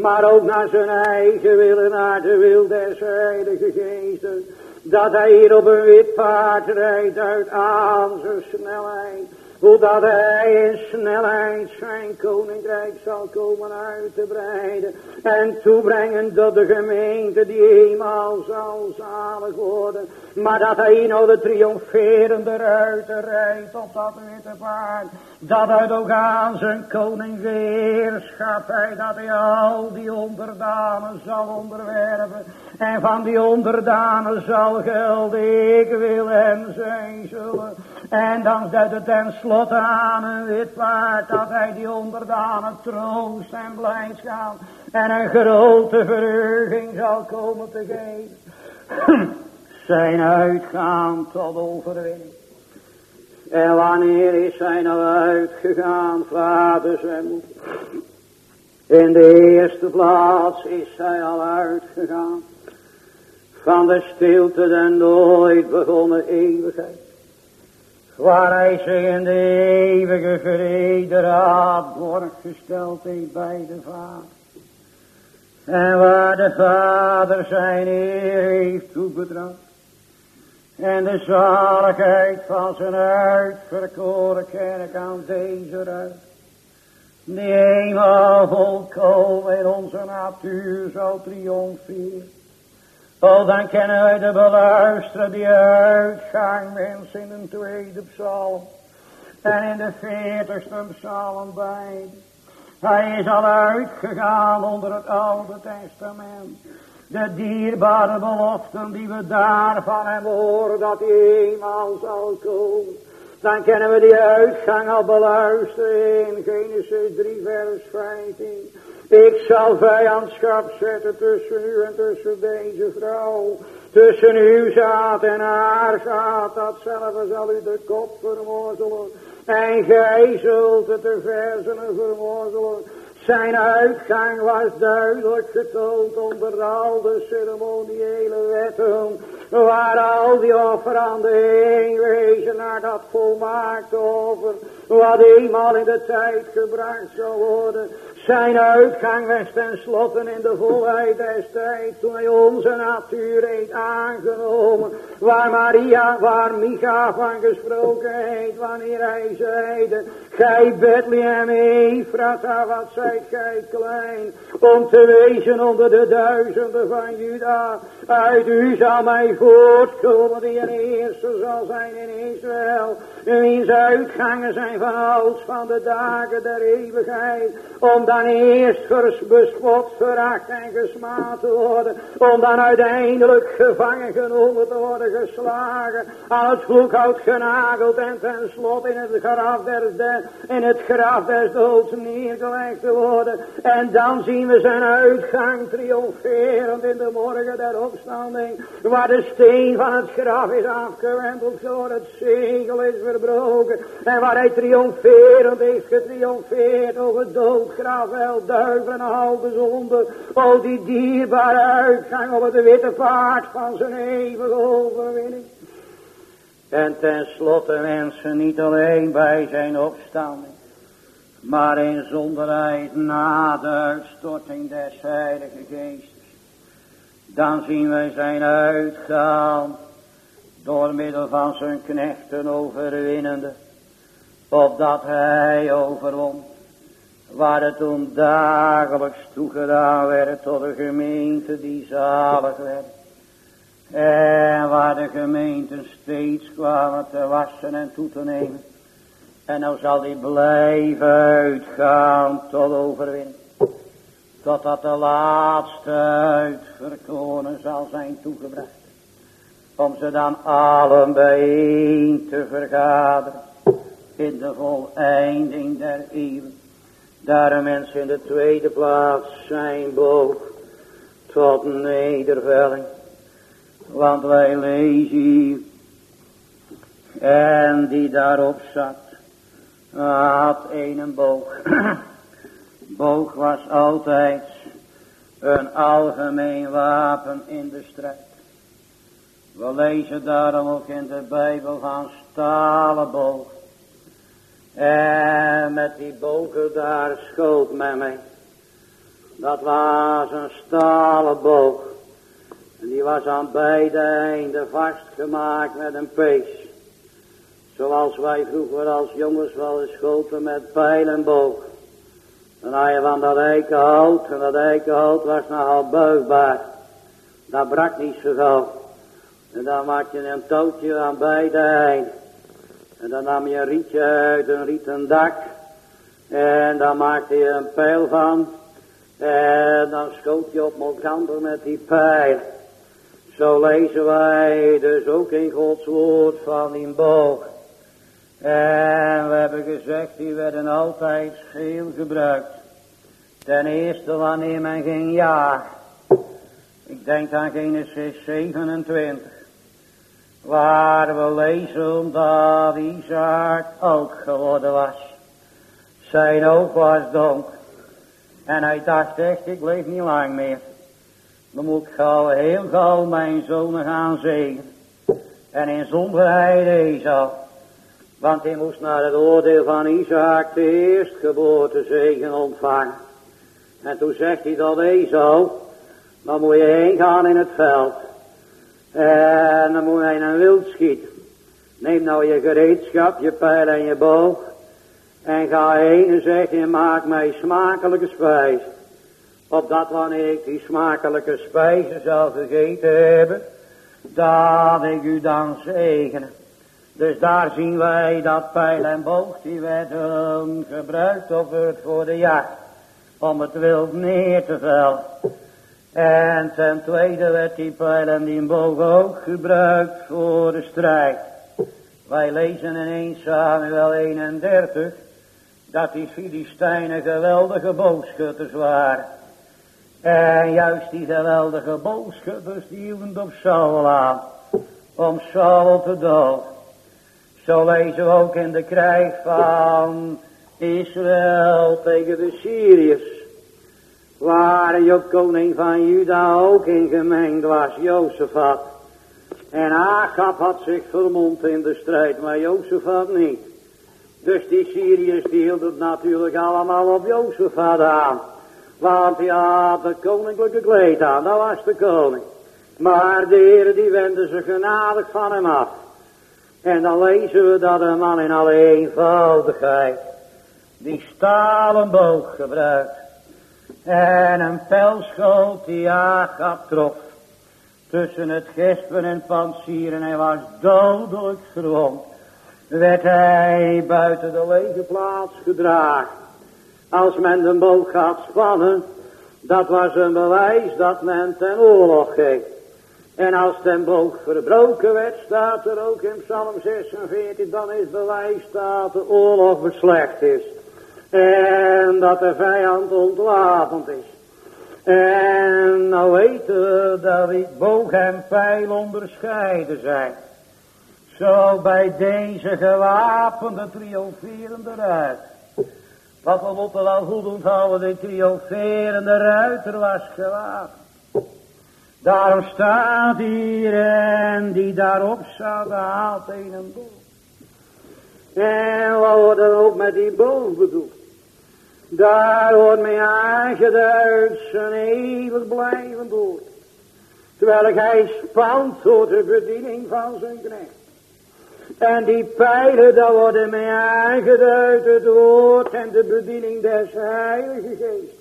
Maar ook naar zijn eigen wil en naar de wil des heilige geesten. Dat hij hier op een wit paard rijdt uit aan zijn snelheid. Hoe dat hij in snelheid zijn koninkrijk zal komen uit te breiden. En toebrengen tot de gemeente die eenmaal zal zalig worden. Maar dat hij nou de triomferende ruiter rijdt op dat witte paard. Dat hij ook aan zijn koning hij dat hij al die onderdanen zal onderwerpen. En van die onderdanen zal gelden, ik wil hem zijn zullen. En dan zet het tenslotte aan een wit paard dat hij die onderdanen troost en blijdschap en een grote verheuging zal komen te geven. Zijn uitgaan tot overwinning. En wanneer is hij nou uitgegaan, vaders en moeders? In de eerste plaats is hij al uitgegaan. Van de stilte en nooit begonnen eeuwigheid. Waar hij zich in de eeuwige vrede raad wordt gesteld heeft bij de Vader. En waar de Vader zijn eer heeft toebedracht. En de zaligheid van zijn uitverkoren kerk aan deze ruimte. Die eenmaal volkomen in onze natuur zal triomferen. Oh, dan kennen wij de beluisteren die uitgang mensen in de tweede psalm. En in de veertigste psalm bij. Hij is al uitgegaan onder het Oude Testament. De dierbare beloften die we daarvan hebben horen dat hij eenmaal zal komen. Dan kennen we die uitgang al beluisteren in Genesis 3 vers 15. Ik zal vijandschap zetten tussen u en tussen deze vrouw. Tussen uw zaad en haar zaad, datzelfde zal u de kop vermorzelen. En gij zult het de verzenen vermorzelen. Zijn uitgang was duidelijk getoond onder al de ceremoniële wetten. Waar al die offeranden heen wezen naar dat volmaakte offer. Wat eenmaal in de tijd gebracht zou worden. Zijn uitgang was ten slotte in de volheid des tijd. Toen hij onze natuur heeft aangenomen. Waar Maria, waar Micha van gesproken heeft. Wanneer hij zeide. Gij Bethlehem Efrata, wat zijt gij klein. Om te wezen onder de duizenden van Juda. Uit u zal mij voortkomen die een eerste zal zijn in Israël. Wiens uitgangen zijn van ouds van de dagen der eeuwigheid. Om dan eerst bespot, veracht en gesmaad te worden. Om dan uiteindelijk gevangen genomen te worden geslagen. Aan het vloekhout genageld en tenslotte in het graf des, in het graf des doods neergelegd te worden. En dan zien we zijn uitgang triomferend in de morgen der Waar de steen van het graf is afgewendeld door het zegel is verbroken. En waar hij triomferend heeft getriomfeerd over dood, graf, wel, en al de zonde. Al die dierbare uitgang op het witte paard van zijn eeuwige overwinning. En tenslotte mensen niet alleen bij zijn opstanding. Maar in zonderheid na de uitstorting des Heilige Geestes. Dan zien wij zijn uitgaan door middel van zijn knechten overwinnende, opdat hij overwon, waar het toen dagelijks toegedaan werd tot de gemeente die zalig werd. En waar de gemeenten steeds kwamen te wassen en toe te nemen. En nou zal die blijven uitgaan tot overwinning. Totdat de laatste uitverkoren zal zijn toegebracht om ze dan allen bijeen te vergaderen in de voleinding der eeuwen. Daarom mensen in de tweede plaats zijn boog tot nedervelling. Want wij lezen en die daarop zat, had een boog. boog was altijd een algemeen wapen in de strijd. We lezen daarom ook in de Bijbel van stalen boog. En met die bogen daar schoot men mij. Dat was een stalen boog. En die was aan beide einden vastgemaakt met een pees. Zoals wij vroeger als jongens wel eens schoten met pijl Dan had je van dat eikenhout. En dat eikenhout was nogal buigbaar. Dat brak niet zo gauw. En dan maak je een touwtje aan beide einden. En dan nam je een rietje uit een rieten dak. En dan maakte je een pijl van. En dan schoot je op elkaar met die pijl. Zo lezen wij dus ook in Gods woord van die boog. En we hebben gezegd, die werden altijd veel gebruikt. Ten eerste wanneer men ging jagen. Ik denk aan Genesis 27. Waar we lezen dat Isaac ook geworden was. Zijn oog was donker. En hij dacht echt, ik leef niet lang meer. Dan moet ik gauw, heel gauw mijn zonen gaan zegen. En in zonderheid Esau. Want hij moest naar het oordeel van Isaac de eerstgeboorte zegen ontvangen. En toen zegt hij dat Esau, dan moet je heen gaan in het veld. En dan moet hij een wild schieten. Neem nou je gereedschap, je pijl en je boog. En ga heen en zeg je maak mij smakelijke spijs. Opdat wanneer ik die smakelijke spijzen zal gegeten hebben. Dat ik u dan zegenen. Dus daar zien wij dat pijl en boog die werden gebruikt of voor de jacht. Om het wild neer te vellen. En ten tweede werd die pijl en die boog ook gebruikt voor de strijd. Wij lezen in 1 Samuel 31 dat die Filistijnen geweldige boogschutters waren. En juist die geweldige boogschutters die hielden op Saul aan. Om Saul te dood. Zo lezen we ook in de krijg van Israël tegen de Syriërs. Waar je koning van Juda ook in gemengd was, Jozefat. En Agab had zich vermomd in de strijd, maar Jozefat niet. Dus die Syriërs die hielden het natuurlijk allemaal op Jozefat aan. Want had het koninklijke kleed aan, dat was de koning. Maar de heren die wenden zich genadig van hem af. En dan lezen we dat een man in alle eenvoudigheid die stalen boog gebruikt. En een pijlschoot die Agap trof tussen het gespen en pansieren. Hij was dodelijk verwond. Werd hij buiten de lege plaats gedragen. Als men de boog gaat spannen, dat was een bewijs dat men ten oorlog ging. En als ten boog verbroken werd, staat er ook in Psalm 46, dan is bewijs dat de oorlog beslecht is. En dat de vijand ontwapend is. En nou weten we dat die boog en pijl onderscheiden zijn. Zo bij deze gewapende triomferende ruiter. Wat we moeten wel goed onthouden, de triomferende ruiter was gewapend. Daarom staat hier en die daarop staat, haalt een boog. En wat wordt er ook met die boog bedoeld? Daar wordt mij aangeduid zijn eeuwig blijvend woord. Terwijl hij spant door de bediening van zijn knecht. En die pijlen, daar worden mij aangeduid het woord en de bediening des Heilige Geest.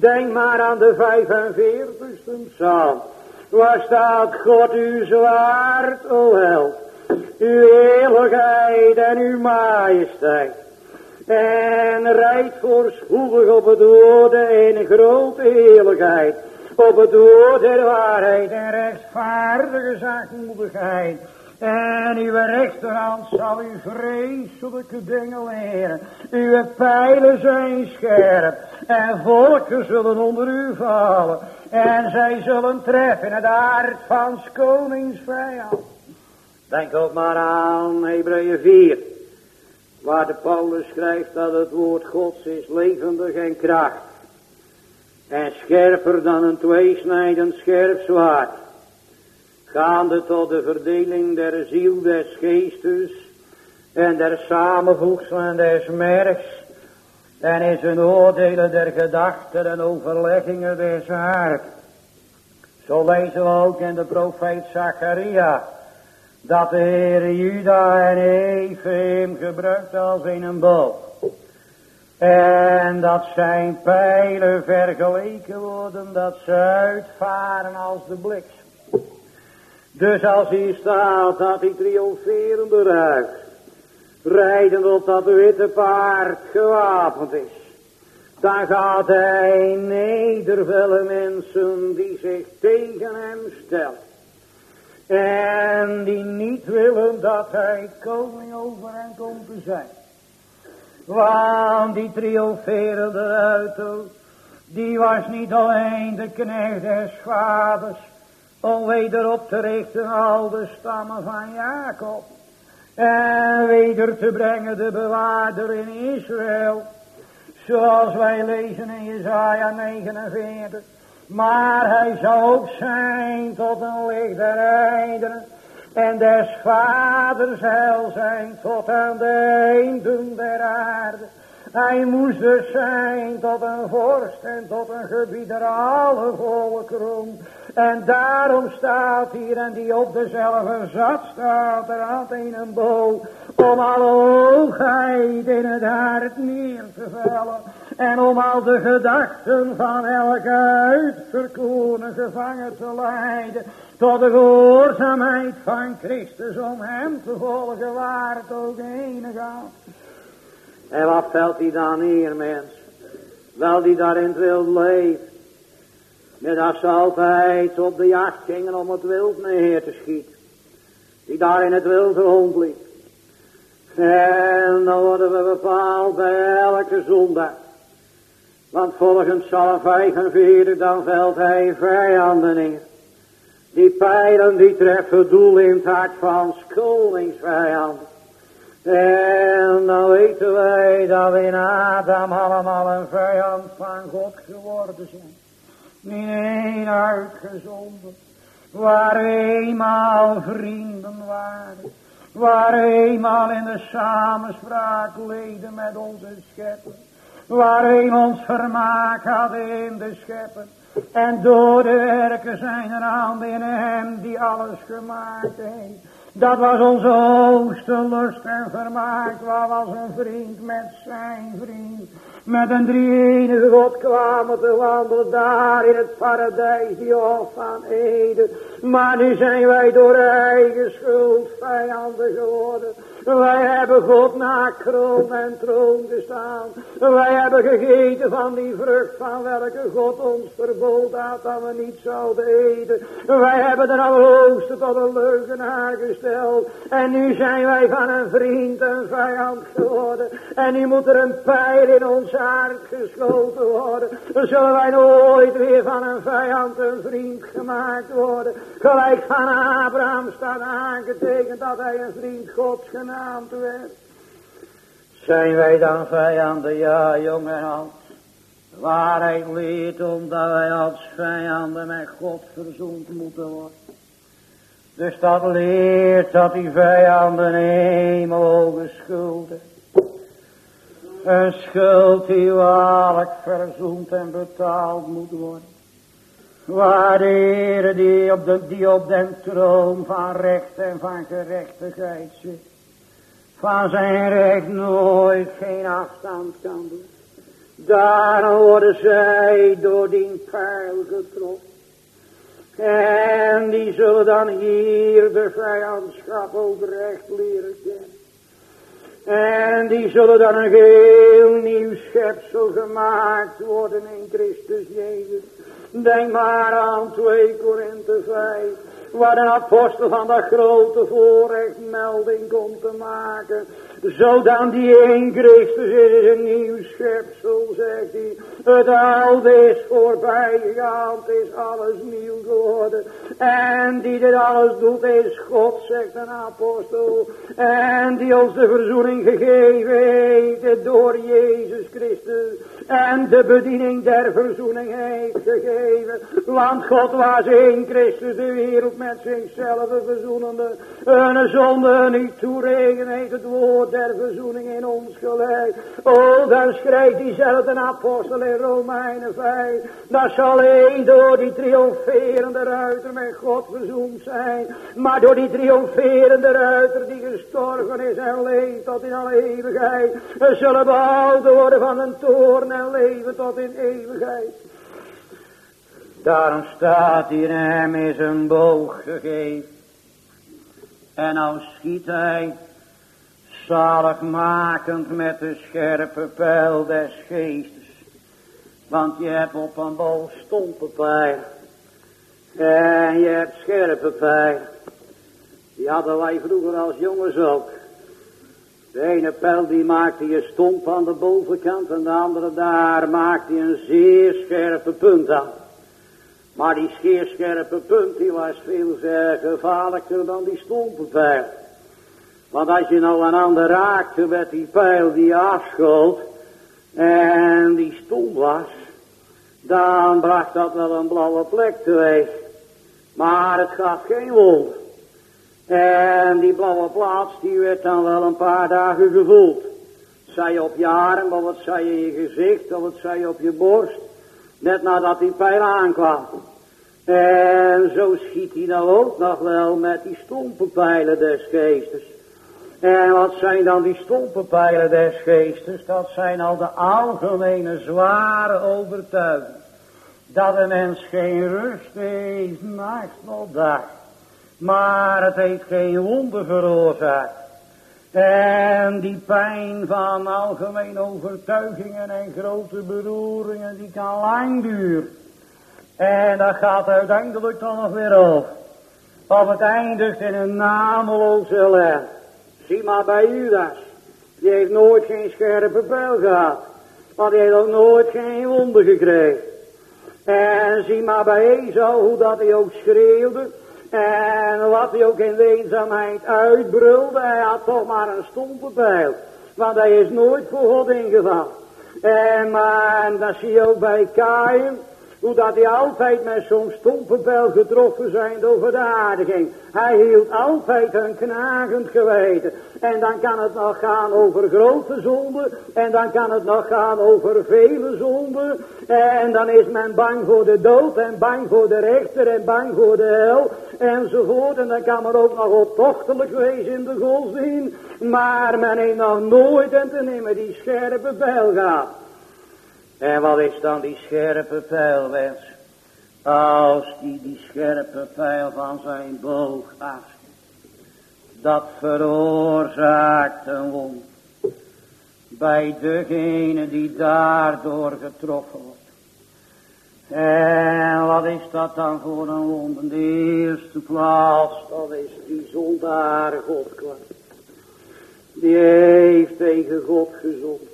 Denk maar aan de 45ste psalm. Waar staat God uw zwaard, o held, uw heerlijkheid en uw majesteit. En rijdt voorspoedig op het woord in grote heerlijkheid. Op het woord der waarheid en rechtvaardige zachtmoedigheid. En uw rechterhand zal u vreselijke dingen leren. Uw pijlen zijn scherp. En volken zullen onder u vallen. En zij zullen treffen in het aard van konings vijand. Denk ook maar aan Hebreeën 4. Waar de Paulus schrijft dat het woord Gods is levendig en kracht. En scherper dan een tweesnijdend scherp zwaard. Gaande tot de verdeling der ziel des geestes. En der samenvoegselen des. En is een oordelen der gedachten en overleggingen des hart. Zo lezen we ook in de profeet Zacharia dat de Heer Juda en Ephraim gebruikt als in een boog. En dat zijn pijlen vergeleken worden, dat ze uitvaren als de bliksem. Dus als hier staat dat die triomferende ruit, rijden op dat witte paard gewapend is, dan gaat hij nedervellen mensen die zich tegen hem stellen. En die niet willen dat hij koning over hen komt te zijn. Want die triomferende ruiter, die was niet alleen de knecht des vaders, om weder op te richten al de stammen van Jacob. En weder te brengen de bewaarder in Israël. Zoals wij lezen in Jesaja 49. Maar hij zou ook zijn tot een licht der. En des vaders heil zijn tot aan de einden der aarde. Hij moest dus zijn tot een vorst en tot een gebieder alle volkeren. En daarom staat hier en die op dezelfde zat staat er aan in een boog. Om alle hoogheid in het hart neer te vellen. En om al de gedachten van elke uitverkoren gevangen te leiden. Tot de gehoorzaamheid van Christus om hem te volgen waar het ook heen gaat. En wat valt hij dan hier mens? Wel die daarin wil leven. Net als ze altijd op de jacht gingen om het wild neer te schieten. Die daar in het wilde rondliep. En dan worden we bepaald bij elke zondag. Want volgens Psalm 45 dan velt hij vijanden neer. Die pijlen die treffen doel in het hart van scholingsvijanden. En dan weten wij dat we in Adam allemaal een vijand van God geworden zijn. Niet één uitgezonden. Waar eenmaal vrienden waren. Waar eenmaal in de samenspraak leden met onze schepper. Waar ons vermaak hadden in de schepper. En door de werken zijn er handen in hem die alles gemaakt heeft. Dat was onze hoogste lust en vermaak. Waar was een vriend met zijn vriend. Met een drie God kwamen te wandelen daar in het paradijs, die van Eden. Maar nu zijn wij door eigen schuld vijanden geworden. Wij hebben God na kroon en troon gestaan. Wij hebben gegeten van die vrucht van welke God ons verbood had dat we niet zouden eten. Wij hebben de allerhoogste tot een leugenaar gesteld. En nu zijn wij van een vriend een vijand geworden. En nu moet er een pijl in ons hart geschoten worden. Zullen wij nooit weer van een vijand een vriend gemaakt worden. Gelijk van Abraham staat aangetekend dat hij een vriend Gods genaamd genaamd werd. Zijn wij dan vijanden? Ja, jongen en Waarheid leert omdat wij als vijanden met God verzoend moeten worden. Dus dat leert dat die vijanden hemelhoge schulden. Een schuld die waarlijk verzoend en betaald moet worden. Waar de die op, de, die op den troon van recht en van gerechtigheid zit van zijn recht nooit geen afstand kan doen. Daarom worden zij door die pijl getroffen. En die zullen dan hier de vijandschap recht leren kennen. En die zullen dan een heel nieuw schepsel gemaakt worden in Christus Jezus. Denk maar aan 2 Korinthe 5 waar een apostel van dat grote voorrecht melding komt te maken. Zodan die in Christus is een nieuw schepsel, zegt hij. Het oude is voorbij is alles nieuw geworden. En die dit alles doet is God, zegt een apostel. En die ons de verzoening gegeven heeft door Jezus Christus. En de bediening der verzoening heeft gegeven. Want God was in Christus de wereld met zichzelf verzoenende. Een zonde niet toeregen heeft het woord der verzoening in ons gelijk. O, dan schrijft diezelfde apostel in Romeinen 5. Dat zal één door die triomferende ruiter met God verzoend zijn. Maar door die triomferende ruiter die gestorven is en leeft tot in alle eeuwigheid. Zullen behouden worden van een toorn en leven tot in eeuwigheid. Daarom staat hier hem is een boog gegeven. En nou schiet hij zaligmakend met de scherpe pijl des geestes. Want je hebt op een boog stompe pijl. En je hebt scherpe pijl. Die hadden wij vroeger als jongens ook. De ene pijl die maakte je stomp aan de bovenkant en de andere daar maakte een zeer scherpe punt aan. Maar die scheerscherpe punt die was veel gevaarlijker dan die stompe pijl. Want als je nou een ander raakte met die pijl die je afschoot en die stom was, dan bracht dat wel een blauwe plek teweeg. Maar het gaf geen wond. En die blauwe plaats die werd dan wel een paar dagen gevoeld. Zij op je arm, of wat zei je in je gezicht, of wat zei je op je borst. Net nadat die pijl aankwam. En zo schiet hij nou ook nog wel met die stompe pijlen des geestes. En wat zijn dan die stompe pijlen des geestes? Dat zijn al de algemene zware overtuigingen. Dat een mens geen rust heeft, nacht nog dag. Maar het heeft geen wonder veroorzaakt. En die pijn van algemene overtuigingen en grote beroeringen, die kan lang duren. En dat gaat uiteindelijk dan nog weer over. Of het eindigt in een nameloze ellende. Zie maar bij Judas. Die heeft nooit geen scherpe pijl gehad. Maar die heeft ook nooit geen wonder gekregen. En zie maar bij Esau hoe dat hij ook schreeuwde. En wat hij ook in de eenzaamheid uitbrulde. Hij had toch maar een stompe pijl. Want hij is nooit voor God ingevallen. En, maar, en dat zie je ook bij Kain. Hoe dat hij altijd met zo'n stompe bel getroffen zijn door verdadiging. Hij hield altijd een knagend geweten. En dan kan het nog gaan over grote zonden. En dan kan het nog gaan over vele zonden. En dan is men bang voor de dood. En bang voor de rechter. En bang voor de hel. Enzovoort. En dan kan men ook nog optochtelijk wezen in de godsdienst. Maar men heeft nog nooit en te nemen die scherpe bijl gehad. En wat is dan die scherpe pijl, wens? Als die die scherpe pijl van zijn boog af. Dat veroorzaakt een wond. Bij degene die daardoor getroffen wordt. En wat is dat dan voor een wond? In de eerste plaats, dat is die zondaar God. Die heeft tegen God gezond.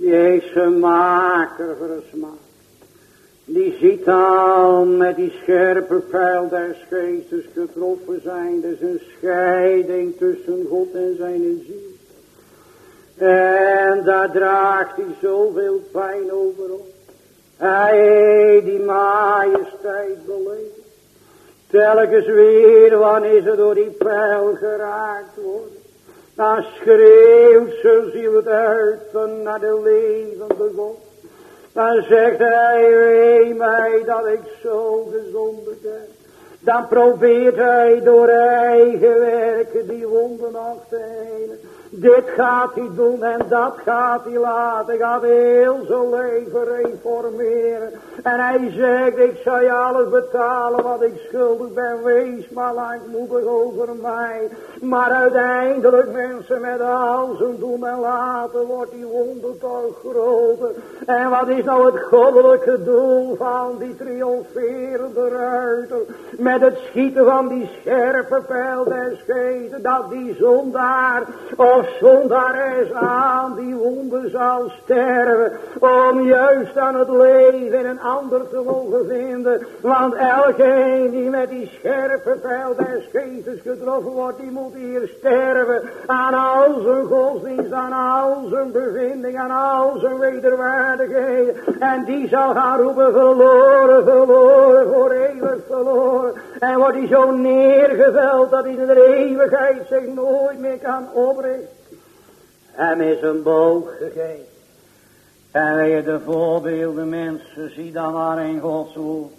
Die heeft zijn maker versmaakt. Die ziet al met die scherpe pijl des geestes getroffen zijn. Dus een scheiding tussen God en zijn ziel. En daar draagt hij zoveel pijn over op. Hij die majesteit beleeft. Telkens weer wanneer ze door die pijl geraakt worden. Dan schreeuwt zijn ziel het uit naar de levende God. Dan zegt hij, wee mij dat ik zo gezond ben. Dan probeert hij door eigen werken die wonden af te. Dit gaat hij doen en dat gaat hij laten. Gaat heel zijn leven reformeren. En hij zegt, ik zal je alles betalen wat ik schuldig ben. Wees maar langmoedig over mij. Maar uiteindelijk mensen met al zijn doen en laten wordt die wonder toch groter. En wat is nou het goddelijke doel van die triomferende ruiter? Met het schieten van die scherpe pijl des geestes. Dat die zondaar zondaar is aan die wonden zal sterven. Om juist aan het leven een ander te mogen vinden. Want elkeen die met die scherpe pijl des geestes getroffen wordt. Die moet hier sterven. Aan al zijn godsdienst. Aan al zijn bevinding. Aan al zijn wederwaardigheden. En die zal gaan roepen verloren, verloren, voor eeuwig verloren. En wordt hij zo neergeveld dat hij in de eeuwigheid zich nooit meer kan oprichten. Hem is een boog gegeven. En je de voorbeelden mensen, zie dan maar in Gods woord.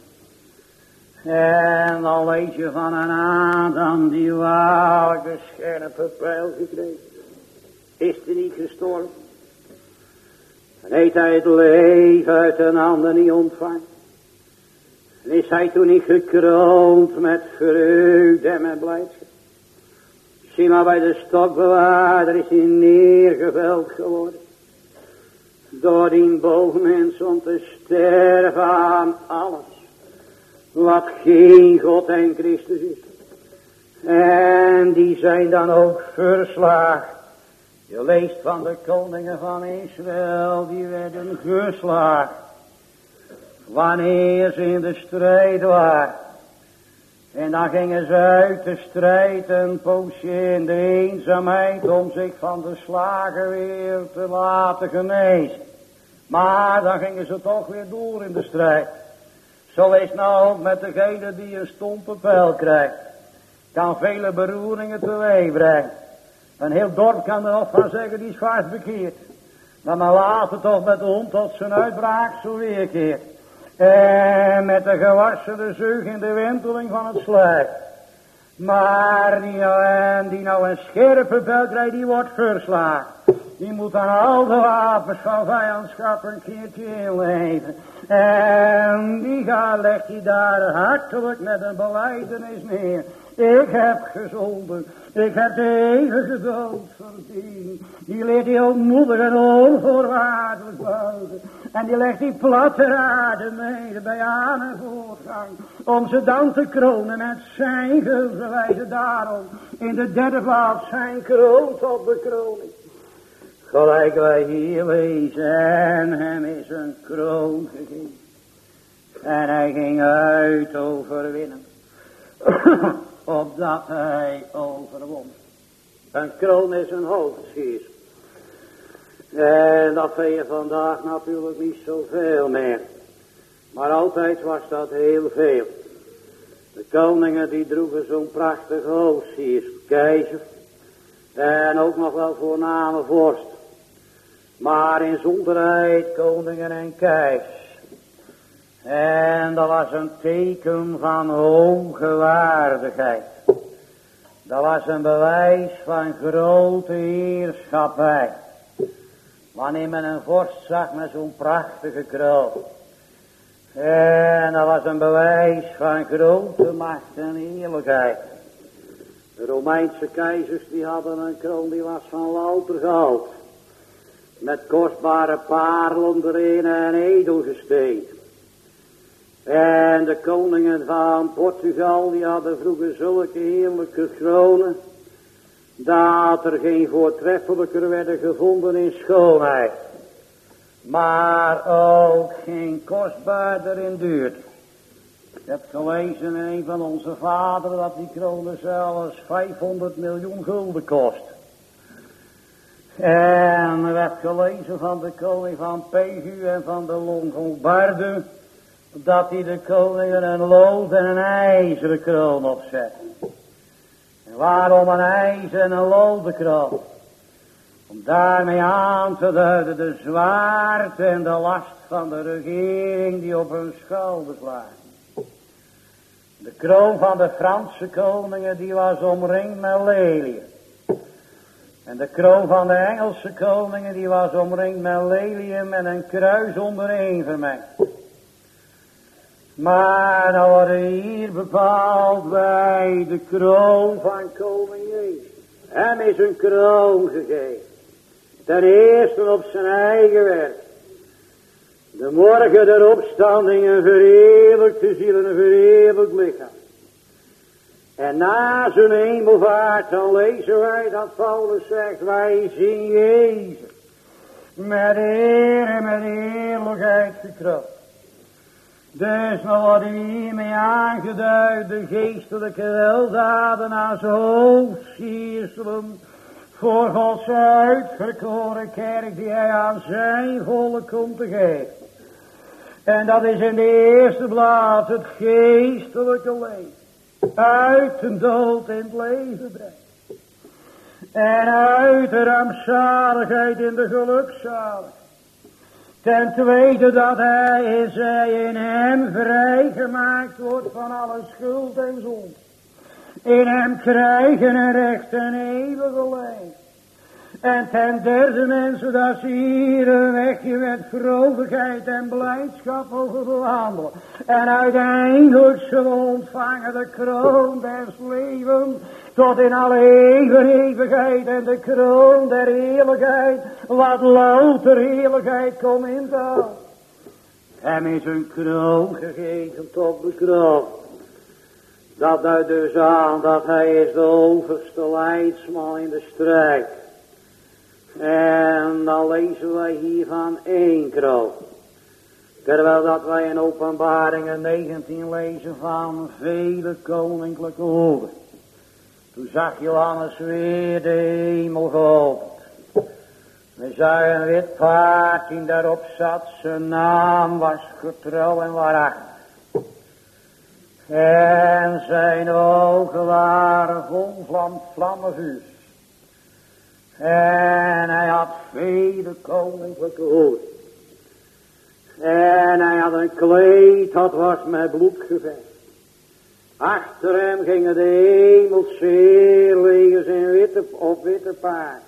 En dan weet je van een Adam die waarlijke scherpe pijl gekregen. Is er niet gestorven? En heeft hij het leven uit een ander niet ontvangen? En is hij toen niet gekroond met vreugde en met blijdschap? Maar bij de stokbewaarder is hij neergeveld geworden. Door die boogmens om te sterven aan alles. Wat geen God en Christus is. En die zijn dan ook verslagen. Je leest van de koningen van Israël, die werden geslagen. Wanneer ze in de strijd waren. En dan gingen ze uit de strijd een poosje in de eenzaamheid om zich van de slagen weer te laten genezen. Maar dan gingen ze toch weer door in de strijd. Zo is nou ook met degene die een stompe pijl krijgt. Kan vele beroeringen teweeg brengen. Een heel dorp kan er nog van zeggen, die is vast bekeerd. Maar maar later toch met de hond tot zijn uitbraak zo weerkeert. En met de gewassene zeug in de wenteling van het slijk. Maar die nou, die nou een scherpe pijl krijgt, die wordt verslagen. Die moet aan al de wapens van vijandschap een keertje inleven. En die gaat, legt hij daar hartelijk met een beleidenis neer. Ik heb gezonden. Ik heb de eeuwige dood verdiend. Die leert hij moedig en onvoorwaardelijk buigen. En die legt die platte mede bij aan en voortgang. Om ze dan te kronen met zijn wijze daarom. In de derde plaats zijn kroon tot bekroning. Gelijk wij hier lezen en hem is een kroon gegeven. En hij ging uit overwinnen. Opdat hij overwon. Een kroon is een hoofdschies. En dat vind je vandaag natuurlijk niet zoveel meer. Maar altijd was dat heel veel. De koningen die droegen zo'n prachtige hoofdschies. Keizer. En ook nog wel voorname vorst. Maar in zonderheid koningen en keizers. En dat was een teken van hoge waardigheid. Dat was een bewijs van grote heerschappij. Wanneer men een vorst zag met zo'n prachtige kroon. En dat was een bewijs van grote macht en eerlijkheid. De Romeinse keizers die hadden een kroon die was van louter goud. Met kostbare parelen erin en edelgesteen. En de koningen van Portugal, die hadden vroeger zulke heerlijke kronen, dat er geen voortreffelijker werden gevonden in schoonheid. Maar ook geen kostbaarder in duurt. Ik heb gelezen in een van onze vaderen dat die kronen zelfs 500 miljoen gulden kost. En we hebben gelezen van de koning van Pegu en van de Longobarden dat hij de koningen een lood en een ijzeren kroon opzet. En waarom een ijzeren en een? Om daarmee aan te duiden de zwaarte en de last van de regering die op hun schouders lagen. De kroon van de Franse koningen die was omringd met leliën. En de kroon van de Engelse koningen die was omringd met leliën met een kruis ondereen vermengd. Maar dan worden hier bepaald bij de kroon van koning Jezus. Hem is een kroon gegeven. Ten eerste op zijn eigen werk. De morgen der opstanding een verheerlijkte ziel en een vereeuwigd lichaam. En na zijn hemelvaart dan lezen wij dat Paulus zegt, wij zien Jezus. Met eer en met eerlijkheid gekroond. Dus we worden hiermee aangeduid de geestelijke weldaden als hoofdsierselen voor Gods uitverkoren kerk die hij aan zijn volk komt te geven. En dat is in de eerste plaats het geestelijke leven. Uit de dood in het leven brengen. En uit de rampzaligheid in de gelukzaligheid. Ten tweede dat hij is in hem vrijgemaakt wordt van alle schuld en zonde. In hem krijgen een recht en eeuwige leven. En ten derde mensen dat ze hier een wegje met vrolijkheid en blijdschap over bewandelen. En uiteindelijk zullen ontvangen de kroon des levens tot in alle eeuwigheid en de kroon der heerlijkheid, wat louter heerlijkheid komt in te Hem is een kroon gegeven tot de kroon. Dat duidt dus aan dat hij is de overste leidsman in de strijd. En dan lezen wij hier van één kroon. Terwijl dat wij in openbaringen 19 lezen van vele koninklijke hoven. Toen zag Johannes weer de hemel geopend. We zagen een wit paard die daarop zat. Zijn naam was getrouw en waarachtig. En zijn ogen waren vol vlam, vlammenvuur. En hij had vele koninklijke hoofd. En hij had een kleed dat was met bloed geverfd. Achter hem gingen de hemelse heerlegers in witte, op witte paard.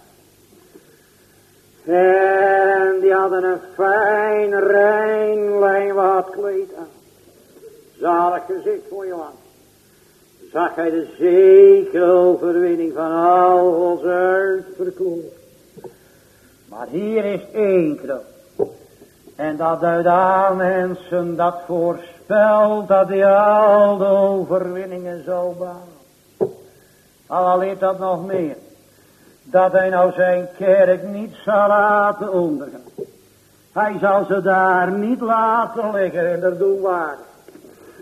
En die hadden een fijn, rein, lijnwaard kleed aan. Zalig gezicht voor je land. Zag hij de zegeroverwinning van al ons uitverkoren. Maar hier is één kroon. En dat uit aan mensen dat voorspelt dat hij al de overwinningen zou bouwen. Al leert dat nog meer. Dat hij nou zijn kerk niet zal laten ondergaan. Hij zal ze daar niet laten liggen in de doelwaarde.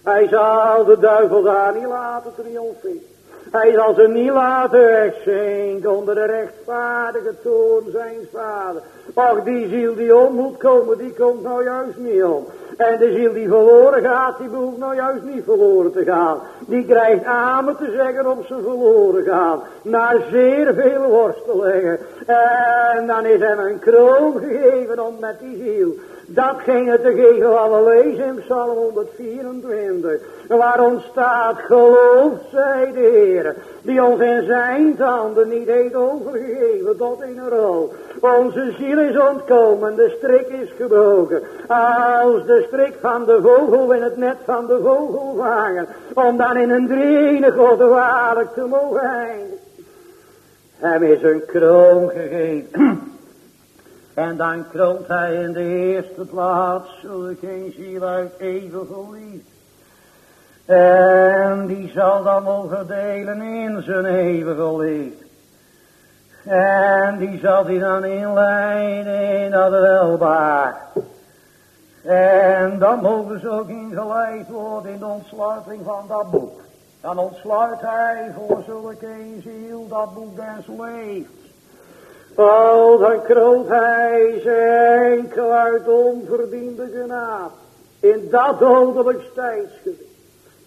Hij zal de duivel daar niet laten triomferen. Hij zal ze niet laten wegzinken onder de rechtvaardige toon zijn vader. Och, die ziel die om moet komen, die komt nou juist niet om. En de ziel die verloren gaat, die behoeft nou juist niet verloren te gaan. Die krijgt amen te zeggen om ze verloren gaan. Na zeer veel worstelingen. En dan is hem een kroon gegeven om met die ziel dat ging het te geven wat we lezen in Psalm 124. Waar ons staat, geloof zij de Heer, die ons in zijn tanden niet heeft overgegeven tot in een rol. Onze ziel is ontkomen, de strik is gebroken. Als de strik van de vogel in het net van de vogel vangen, om dan in een drieënige God waarlijk te mogen eindigen. Hem is een kroon gegeven. En dan kroont hij in de eerste plaats geen ziel uit. En die zal dan mogen delen in zijn eeuwige. En die zal die dan inleiden in dat welbaar. En dan mogen ze ook ingeleid worden in de ontsluiting van dat boek. Dan ontsluit hij voor zulke ziel dat boek des levens. Oh, dan kroont hij zijn uit onverdiende genade. In dat dodelijk tijdsgebied.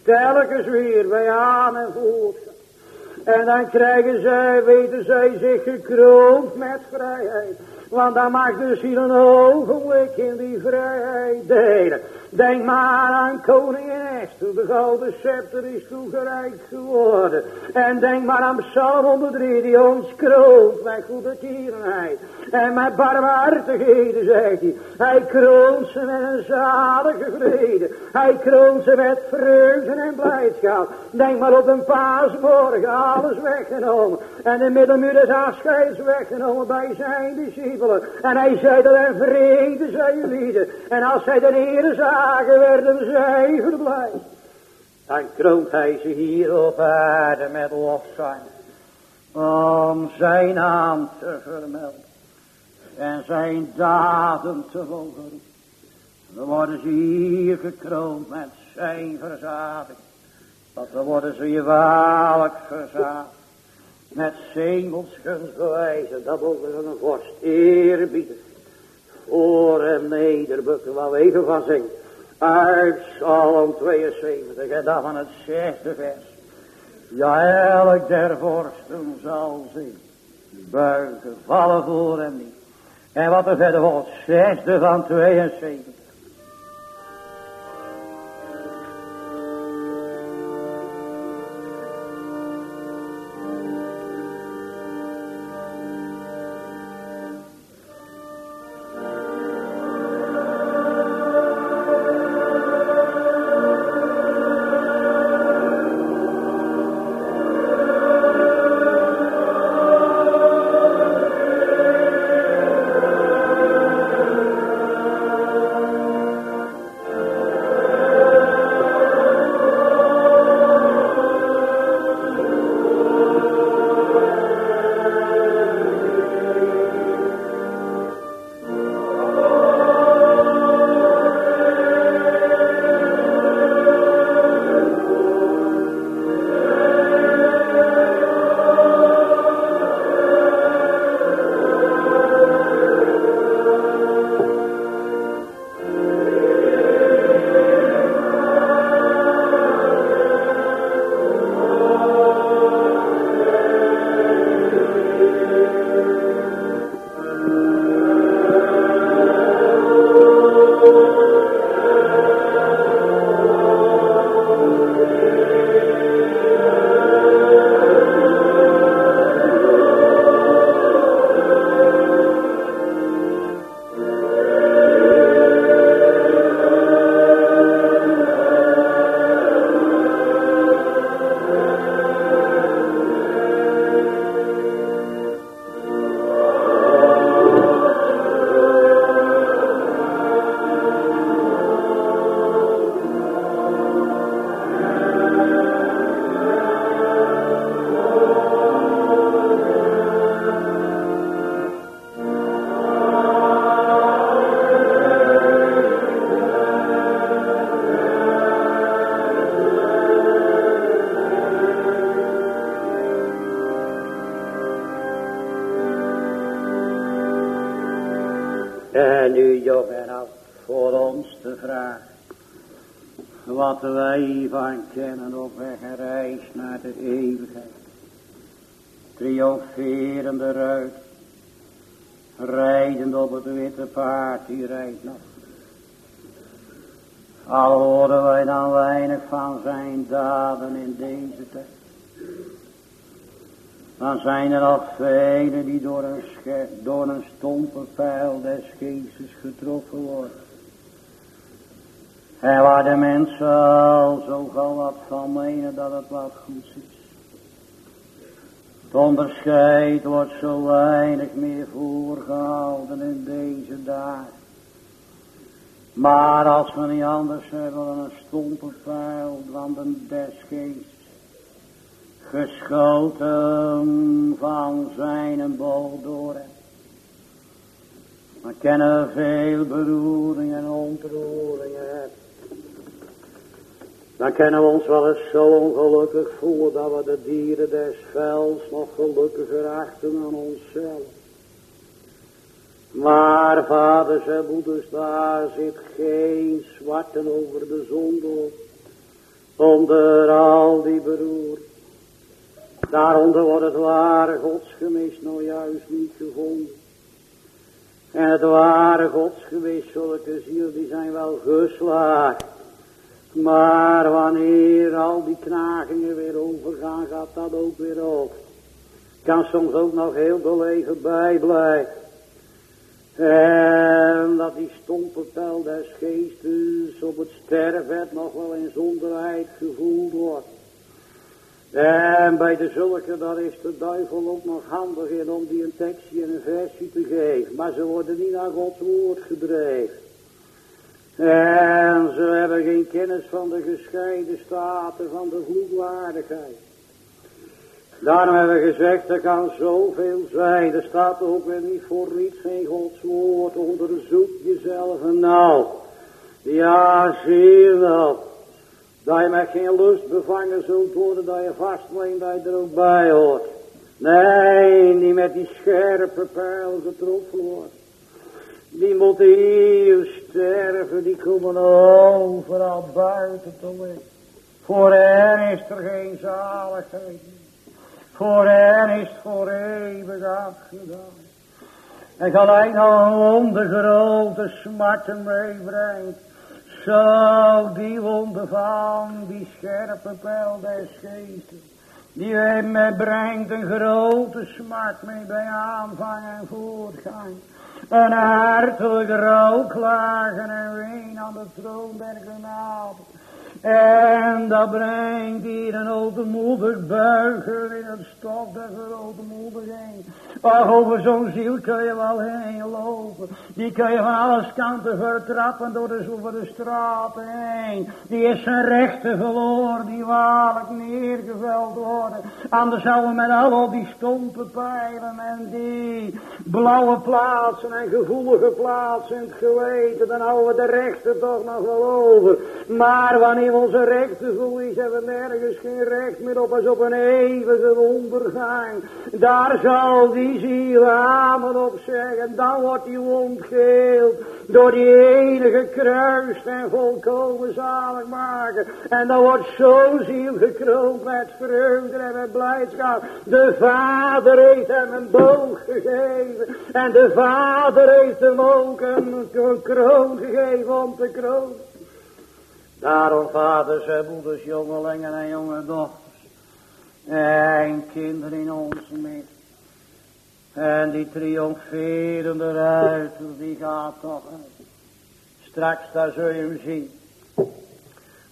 Telkens weer bij aan en voortgaan. En dan krijgen zij, weten zij zich gekroond met vrijheid. Want dan mag de ziel een ogenblik in die vrijheid delen. Denk maar aan koningin Esther, de gouden scepter is toegereikt geworden. En denk maar aan Psalm 103, die ons kroont met goede tierenheid. En met barmhartigheden, zegt hij. Hij kroont ze met een zalige vrede. Hij kroont ze met vreugde en blijdschap. Denk maar op een paasmorgen, alles weggenomen. En de middelmuur des afscheids weggenomen bij zijn discipelen. En hij zei dat er vrede zij jullie. En als zij de Heer zagen, werden zij verblijd. Dan kroont hij ze hier op aarde met lofzang. Om zijn naam te vermelden. En zijn daden te volgen. Dan worden ze hier gekroond met zijn verzading. Want dan worden ze hier waarlijk verzadigd. Met zemelsgunst bewijzen dat ook een vorst eerbiedig voor hem nederbukken, waar we even van zingen. Uit Psalm 72 en dan van het zesde vers. Ja, elk der vorsten zal zich buigen, vallen voor hem niet. En wat er verder volgt, zesde van 72. Waar de mensen al zo gauw wat van menen dat het wat goeds is. Het onderscheid wordt zo weinig meer voorgehouden in deze dagen. Maar als we niet anders hebben dan een stompe pijl van de des geschoten van zijn bol door kennen we veel beroeringen en ontroeringen. Dan kunnen we ons wel eens zo ongelukkig voelen dat we de dieren des velds nog gelukkiger achten dan onszelf. Maar vaders en moeders, daar zit geen zwarten over de zon door. Onder al die beroering. Daaronder wordt het ware godsgemis nou juist niet gevonden. En het ware godsgemis, zulke ziel, die zijn wel geslaagd. Maar wanneer al die knagingen weer overgaan, gaat dat ook weer op. Kan soms ook nog heel beleven bijblijven. En dat die stompe pijl des geestes op het sterfbed nog wel in zonderheid gevoeld wordt. En bij de zulke, daar is de duivel ook nog handig in om die een tekstje en een versie te geven. Maar ze worden niet naar Gods woord gedreven. En ze hebben geen kennis van de gescheiden staten van de vloedwaardigheid. Daarom hebben we gezegd, er kan zoveel zijn. Er staat ook weer niet voor niets in Gods woord. Onderzoek jezelf en nou. Ja, zie je wel. Dat je met geen lust bevangen zult worden, dat je vastleent dat je er ook bij hoort. Nee, niet met die scherpe pijl getroffen wordt. Die hier sterven, die komen overal buiten te liggen. Voor hen is er geen zaligheid. Voor hen is het voor eeuwig afgedaan. En gelijk nog de grote smarten meebrengt. Zo die wonde van die scherpe pijl des geestes. Die hem brengt een grote smart mee bij aanvang en voortgang. Een hartelijk rouwklagen en ween aan de troon der genade. En dat brengt hier een ootmoedig buigen in het stof der verootmoediging. Ach, over zo'n ziel kun je wel heen lopen. Die kun je van alles kanten vertrappen door de, over de straten heen. Die is zijn rechten verloren, die waarlijk neergeveld worden. Anders zouden we met al die stompe pijlen en die blauwe plaatsen en gevoelige plaatsen in het geweten, dan houden we de rechten toch nog wel over. Maar wanneer onze rechten verlies, hebben nergens geen recht meer op als op een eeuwige ondergang. Daar zal die ziel amen op zeggen, dan wordt die wond geheeld door die enige kruis en volkomen zalig maken. En dan wordt zo ziel gekroond met vreugde en met blijdschap. De vader heeft hem een boog gegeven en de vader heeft hem ook een kroon gegeven om te kronen. Daarom vaders en moeders, jongelingen en jonge dochters. En kinderen in ons midden. En die triomferende ruiter, die gaat toch uit. Straks daar zul je hem zien.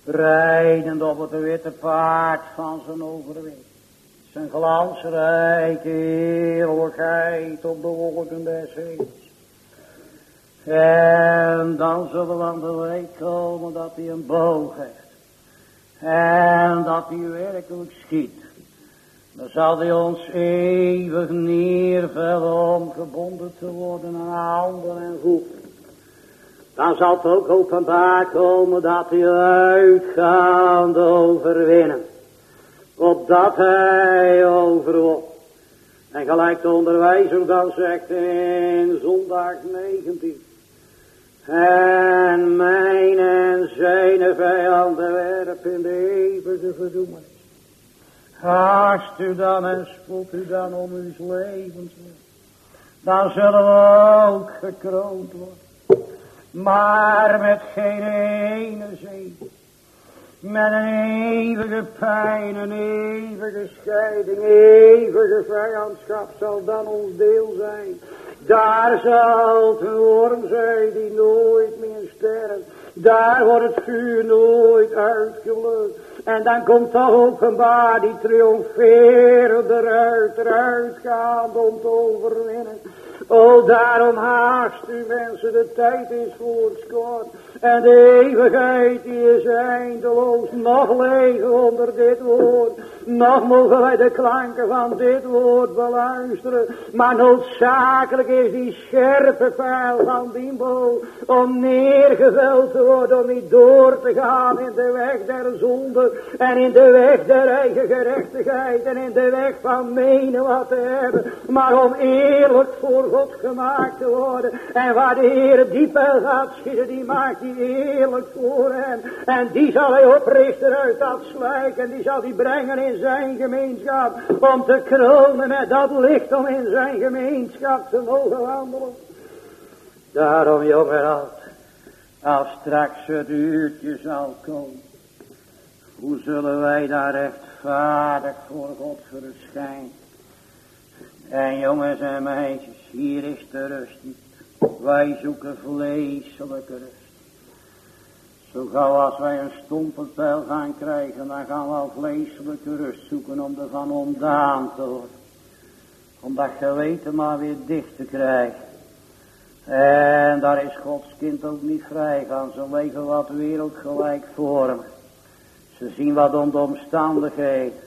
Rijdend op het witte paard van zijn overwinning. Zijn glansrijke heerlijkheid op de wolken des hemels. En dan zullen we aan de week komen dat hij een boog heeft. En dat hij werkelijk schiet. Dan zal hij ons eeuwig neervellen om gebonden te worden aan handen en voeten. Dan zal het ook openbaar komen dat hij uitgaande overwinnen. Opdat hij overwon. En gelijk de onderwijzer dan zegt in zondag 19. En mijn en zijn vijanden werpen in de eeuwige verdoemenis. Haast u dan en spoed u dan om uw levens. Dan zullen we ook gekroond worden. Maar met geen ene zegen. Met een eeuwige pijn, een eeuwige scheiding, eeuwige vijandschap zal dan ons deel zijn. Daar zal het worm zijn die nooit meer sterft. Daar wordt het vuur nooit uitgelust. En dan komt de openbaar die triomferend eruit, eruit gaat om te overwinnen. O, daarom haast u mensen, de tijd is voortskort. En de eeuwigheid die is eindeloos. Nog leven onder dit woord. Nog mogen wij de klanken van dit woord beluisteren. Maar noodzakelijk is die scherpe pijl van die boom. Om neergeveld te worden. Om niet door te gaan in de weg der zonde. En in de weg der eigen gerechtigheid. En in de weg van menen wat te hebben. Maar om eerlijk voor God gemaakt te worden. En waar de Heer die pijl gaat schieten. Die maakt die eerlijk voor hem. En die zal hij oprichten uit dat slijk. En die zal hij brengen in zijn gemeenschap. Om te kronen met dat licht om in zijn gemeenschap te mogen wandelen. Daarom jongen, als straks het uurtje zal komen. Hoe zullen wij daar rechtvaardig voor God verschijnen? En jongens en meisjes, hier is de rust niet. Wij zoeken vleeselijke rust. Zo gauw als wij een stompenpijl gaan krijgen, dan gaan we al vleeselijke rust zoeken om ervan ontdaan te worden. Om dat geweten maar weer dicht te krijgen. En daar is Gods kind ook niet vrij van. Ze leven wat wereldgelijk vormen. Ze zien wat om de omstandigheden.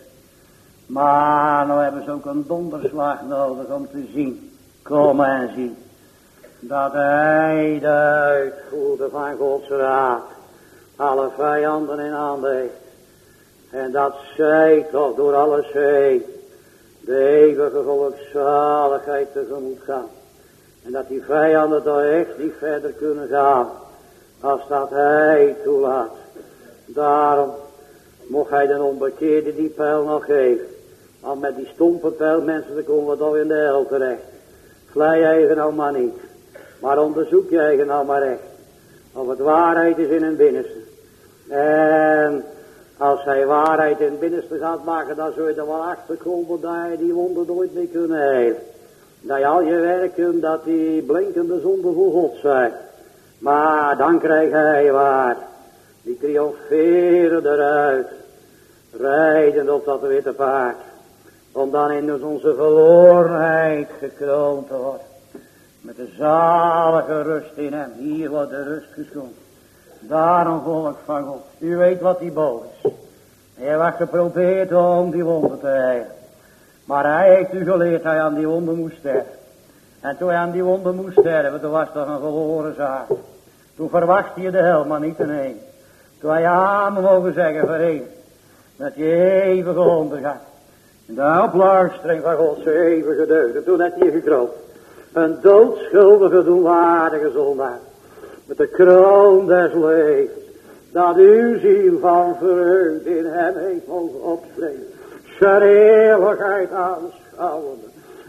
Maar nou hebben ze ook een donderslag nodig om te zien. Komen en zien. Dat hij de uitvoerder van Gods raad alle vijanden in handen. En dat zij toch door alles heen de eeuwige volkszaligheid tegemoet gaan. En dat die vijanden toch echt niet verder kunnen gaan als dat hij toelaat. Daarom mocht hij de onbekeerde die pijl nog geven. Want met die stompe pijl mensen, dan komen we toch in de hel terecht. Vlei je eigen nou maar niet. Maar onderzoek je eigen nou maar echt. Of het waarheid is in hun binnenste. En als hij waarheid in het binnenste gaat maken, dan zul je er wel achter komen dat hij die wonder nooit meer kunnen heilen. Dat al je werken, dat die blinkende zonde voor God zijn. Maar dan krijgt hij waar. Die triomferen eruit. Rijden op dat witte paard. Om dan in onze verlorenheid gekroond te worden. Met de zalige rust in hem. Hier wordt de rust geschonken. Daarom volk van God. U weet wat die boos is. Hij was geprobeerd om die wonden te rijden. Maar hij heeft u geleerd dat hij aan die wonden moest sterven. En toen hij aan die wonden moest sterven, toen was dat een verloren zaak. Toen verwachtte je de hel, maar niet een. Toen hij amen mogen zeggen voor. Dat je eeuwige ondergaat. En de opluistering van Gods eeuwige deugden. Toen had hij gekroond. Een doodschuldige, doenwaardige zondaar met de kroon des levens, dat uw ziel van vreugde in hem heeft mogen opspringen. Zijn eeuwigheid.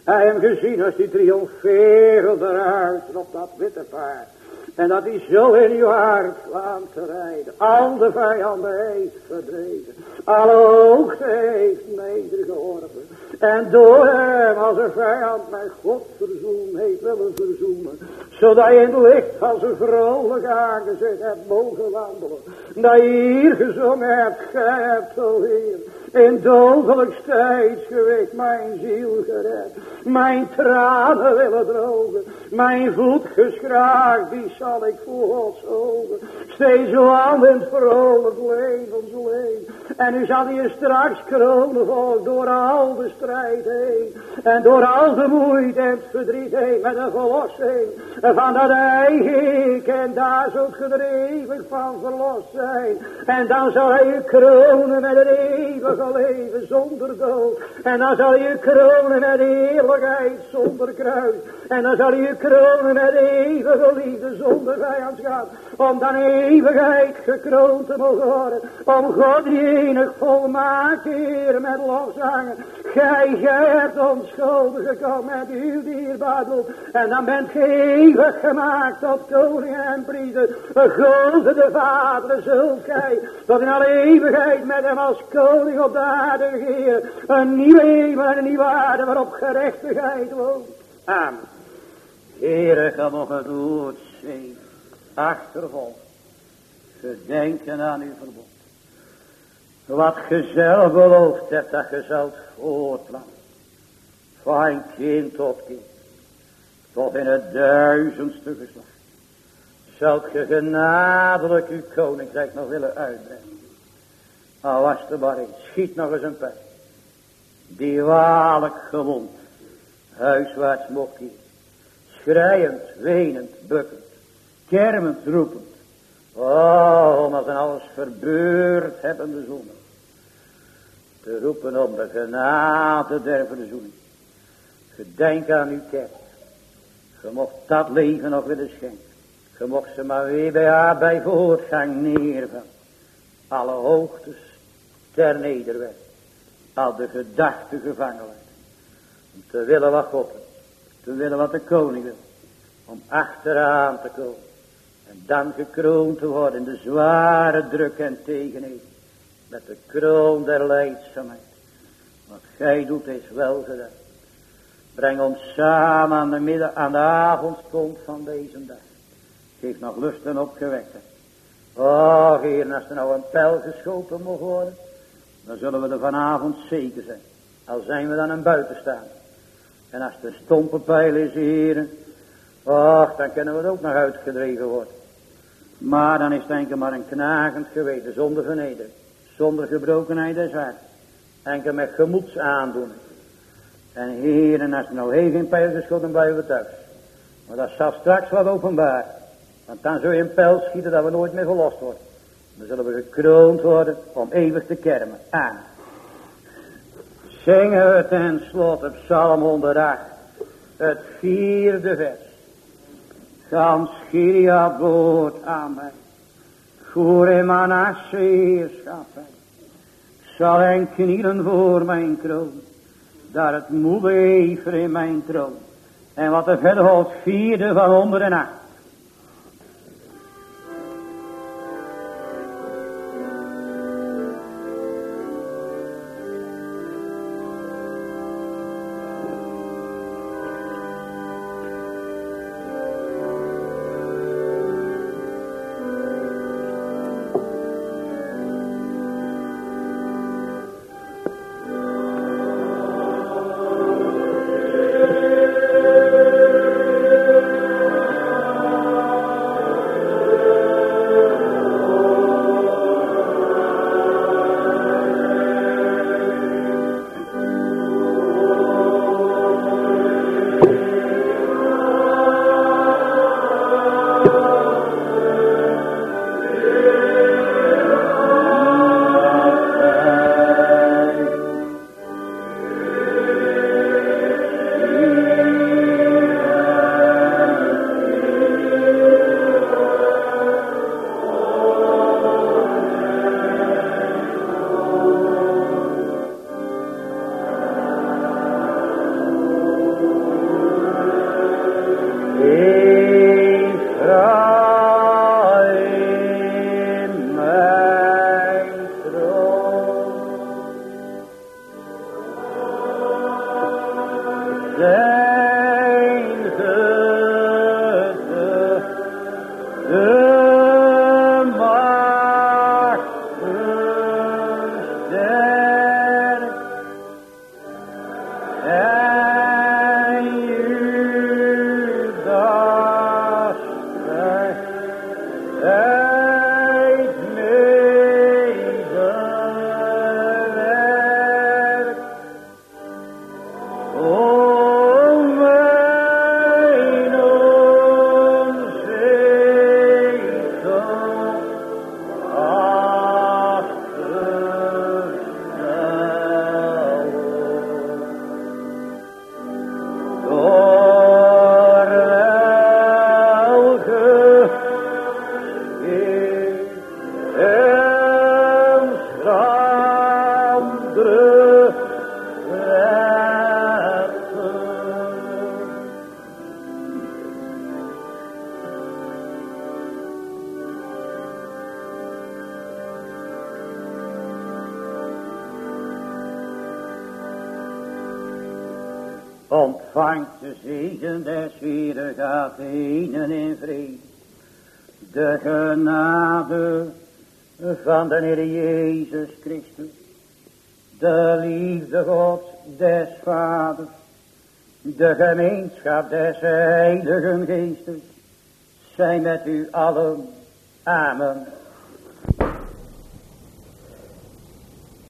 Hij hem gezien als die triomferende eruit op dat witte paard. En dat hij zo in uw hart kwam rijden. Al de vijanden heeft verdreven. Alle hoogte heeft nedergeworpen. En door hem als een vijand met God verzoen heeft willen verzoenen. Zodat je in het licht van zijn vrolijk aangezicht hebt mogen wandelen. Dat je hier gezongen hebt, gij hebt, o Heer in dodelijk tijdsgewicht mijn ziel gered. Mijn tranen willen drogen, mijn voet geschraagd, die zal ik voor Gods ogen. Steeds wandelend vrolijk levensleven. En nu zal je straks kronen volk door al de strijd heen. En door al de moeite en verdriet met een verlossing van dat eigen ik En daar zult ge eeuwig van verlost zijn. En dan zal hij u kronen met het eeuwige leven zonder dood. En dan zal hij u kronen met heerlijkheid zonder kruis. En dan zal hij u kronen met eeuwige liefde zonder vijandschap. Om dan eeuwigheid gekroond te mogen worden. Om God die enig volmaakt Heer met lofzangen. Gij, gij hebt onschuldig gekomen met uw dierbaar bloed. En dan bent ge eeuwig gemaakt tot koning en priester. God de Vader zult gij tot in alle eeuwigheid met hem als koning op de aarde Heer. Een nieuw leven en een nieuwe aarde waarop gerechtigheid woont. Amen. Heere, ga nog het woord zeven. Achtervolg. Gedenken aan uw verbond. Wat ge zelf beloofd hebt dat ge zult voortplanten. Van kind tot kind. Tot in het duizendste geslacht. Zult ge genadelijk uw koninkrijk nog willen uitbrengen. Al was er maar. Schiet nog eens een pijl. Die waarlijk gewond. Huiswaarts mocht hier. Schrijend, wenend, bukkend. Kermend, roepend. Oh, als en alles verbeurd hebbende zonen. Te roepen om de genade der verzoening. Gedenk aan uw kerk. Je mocht dat leven nog willen schenken. Je mocht ze maar weer bij haar bij voortgang neergaan. Alle hoogtes ter nederweg. Al de gedachten gevangen. Om te willen wat God. Te willen wat de koning wil. Om achteraan te komen. En dan gekroond te worden in de zware druk en tegenheden. Met de kroon der leidzaamheid. Wat gij doet is wel gedaan. Breng ons samen aan de midden, aan de avondstond van deze dag. Geef nog lust en opgewekte. Oh, Heer, als er nou een pijl geschoten mag worden, dan zullen we er vanavond zeker zijn. Al zijn we dan een buitenstaander. En als de stompe pijl is, Heer, och, dan kunnen we er ook nog uitgedreven worden. Maar dan is het enkel maar een knagend geweten, zonder vernedering, zonder gebrokenheid des hart. Enkel met gemoedsaandoening. En heren, als er nou heel geen pijl geschoten, blijven we thuis. Maar dat zal straks wat openbaar. Want dan zul je een pijl schieten dat we nooit meer verlost worden. Dan zullen we gekroond worden om eeuwig te kermen. Aan. Zingen we ten slotte Psalm 108. Het vierde vers. Gans Gilead woord aan mij. Voor Manasse heerschappij. Zal hij knielen voor mijn kroon. Daar het moede in mijn troon. En wat er verder hoort, vierde van onder en acht. Des Heiligen Geestes, zijn met u allen. Amen.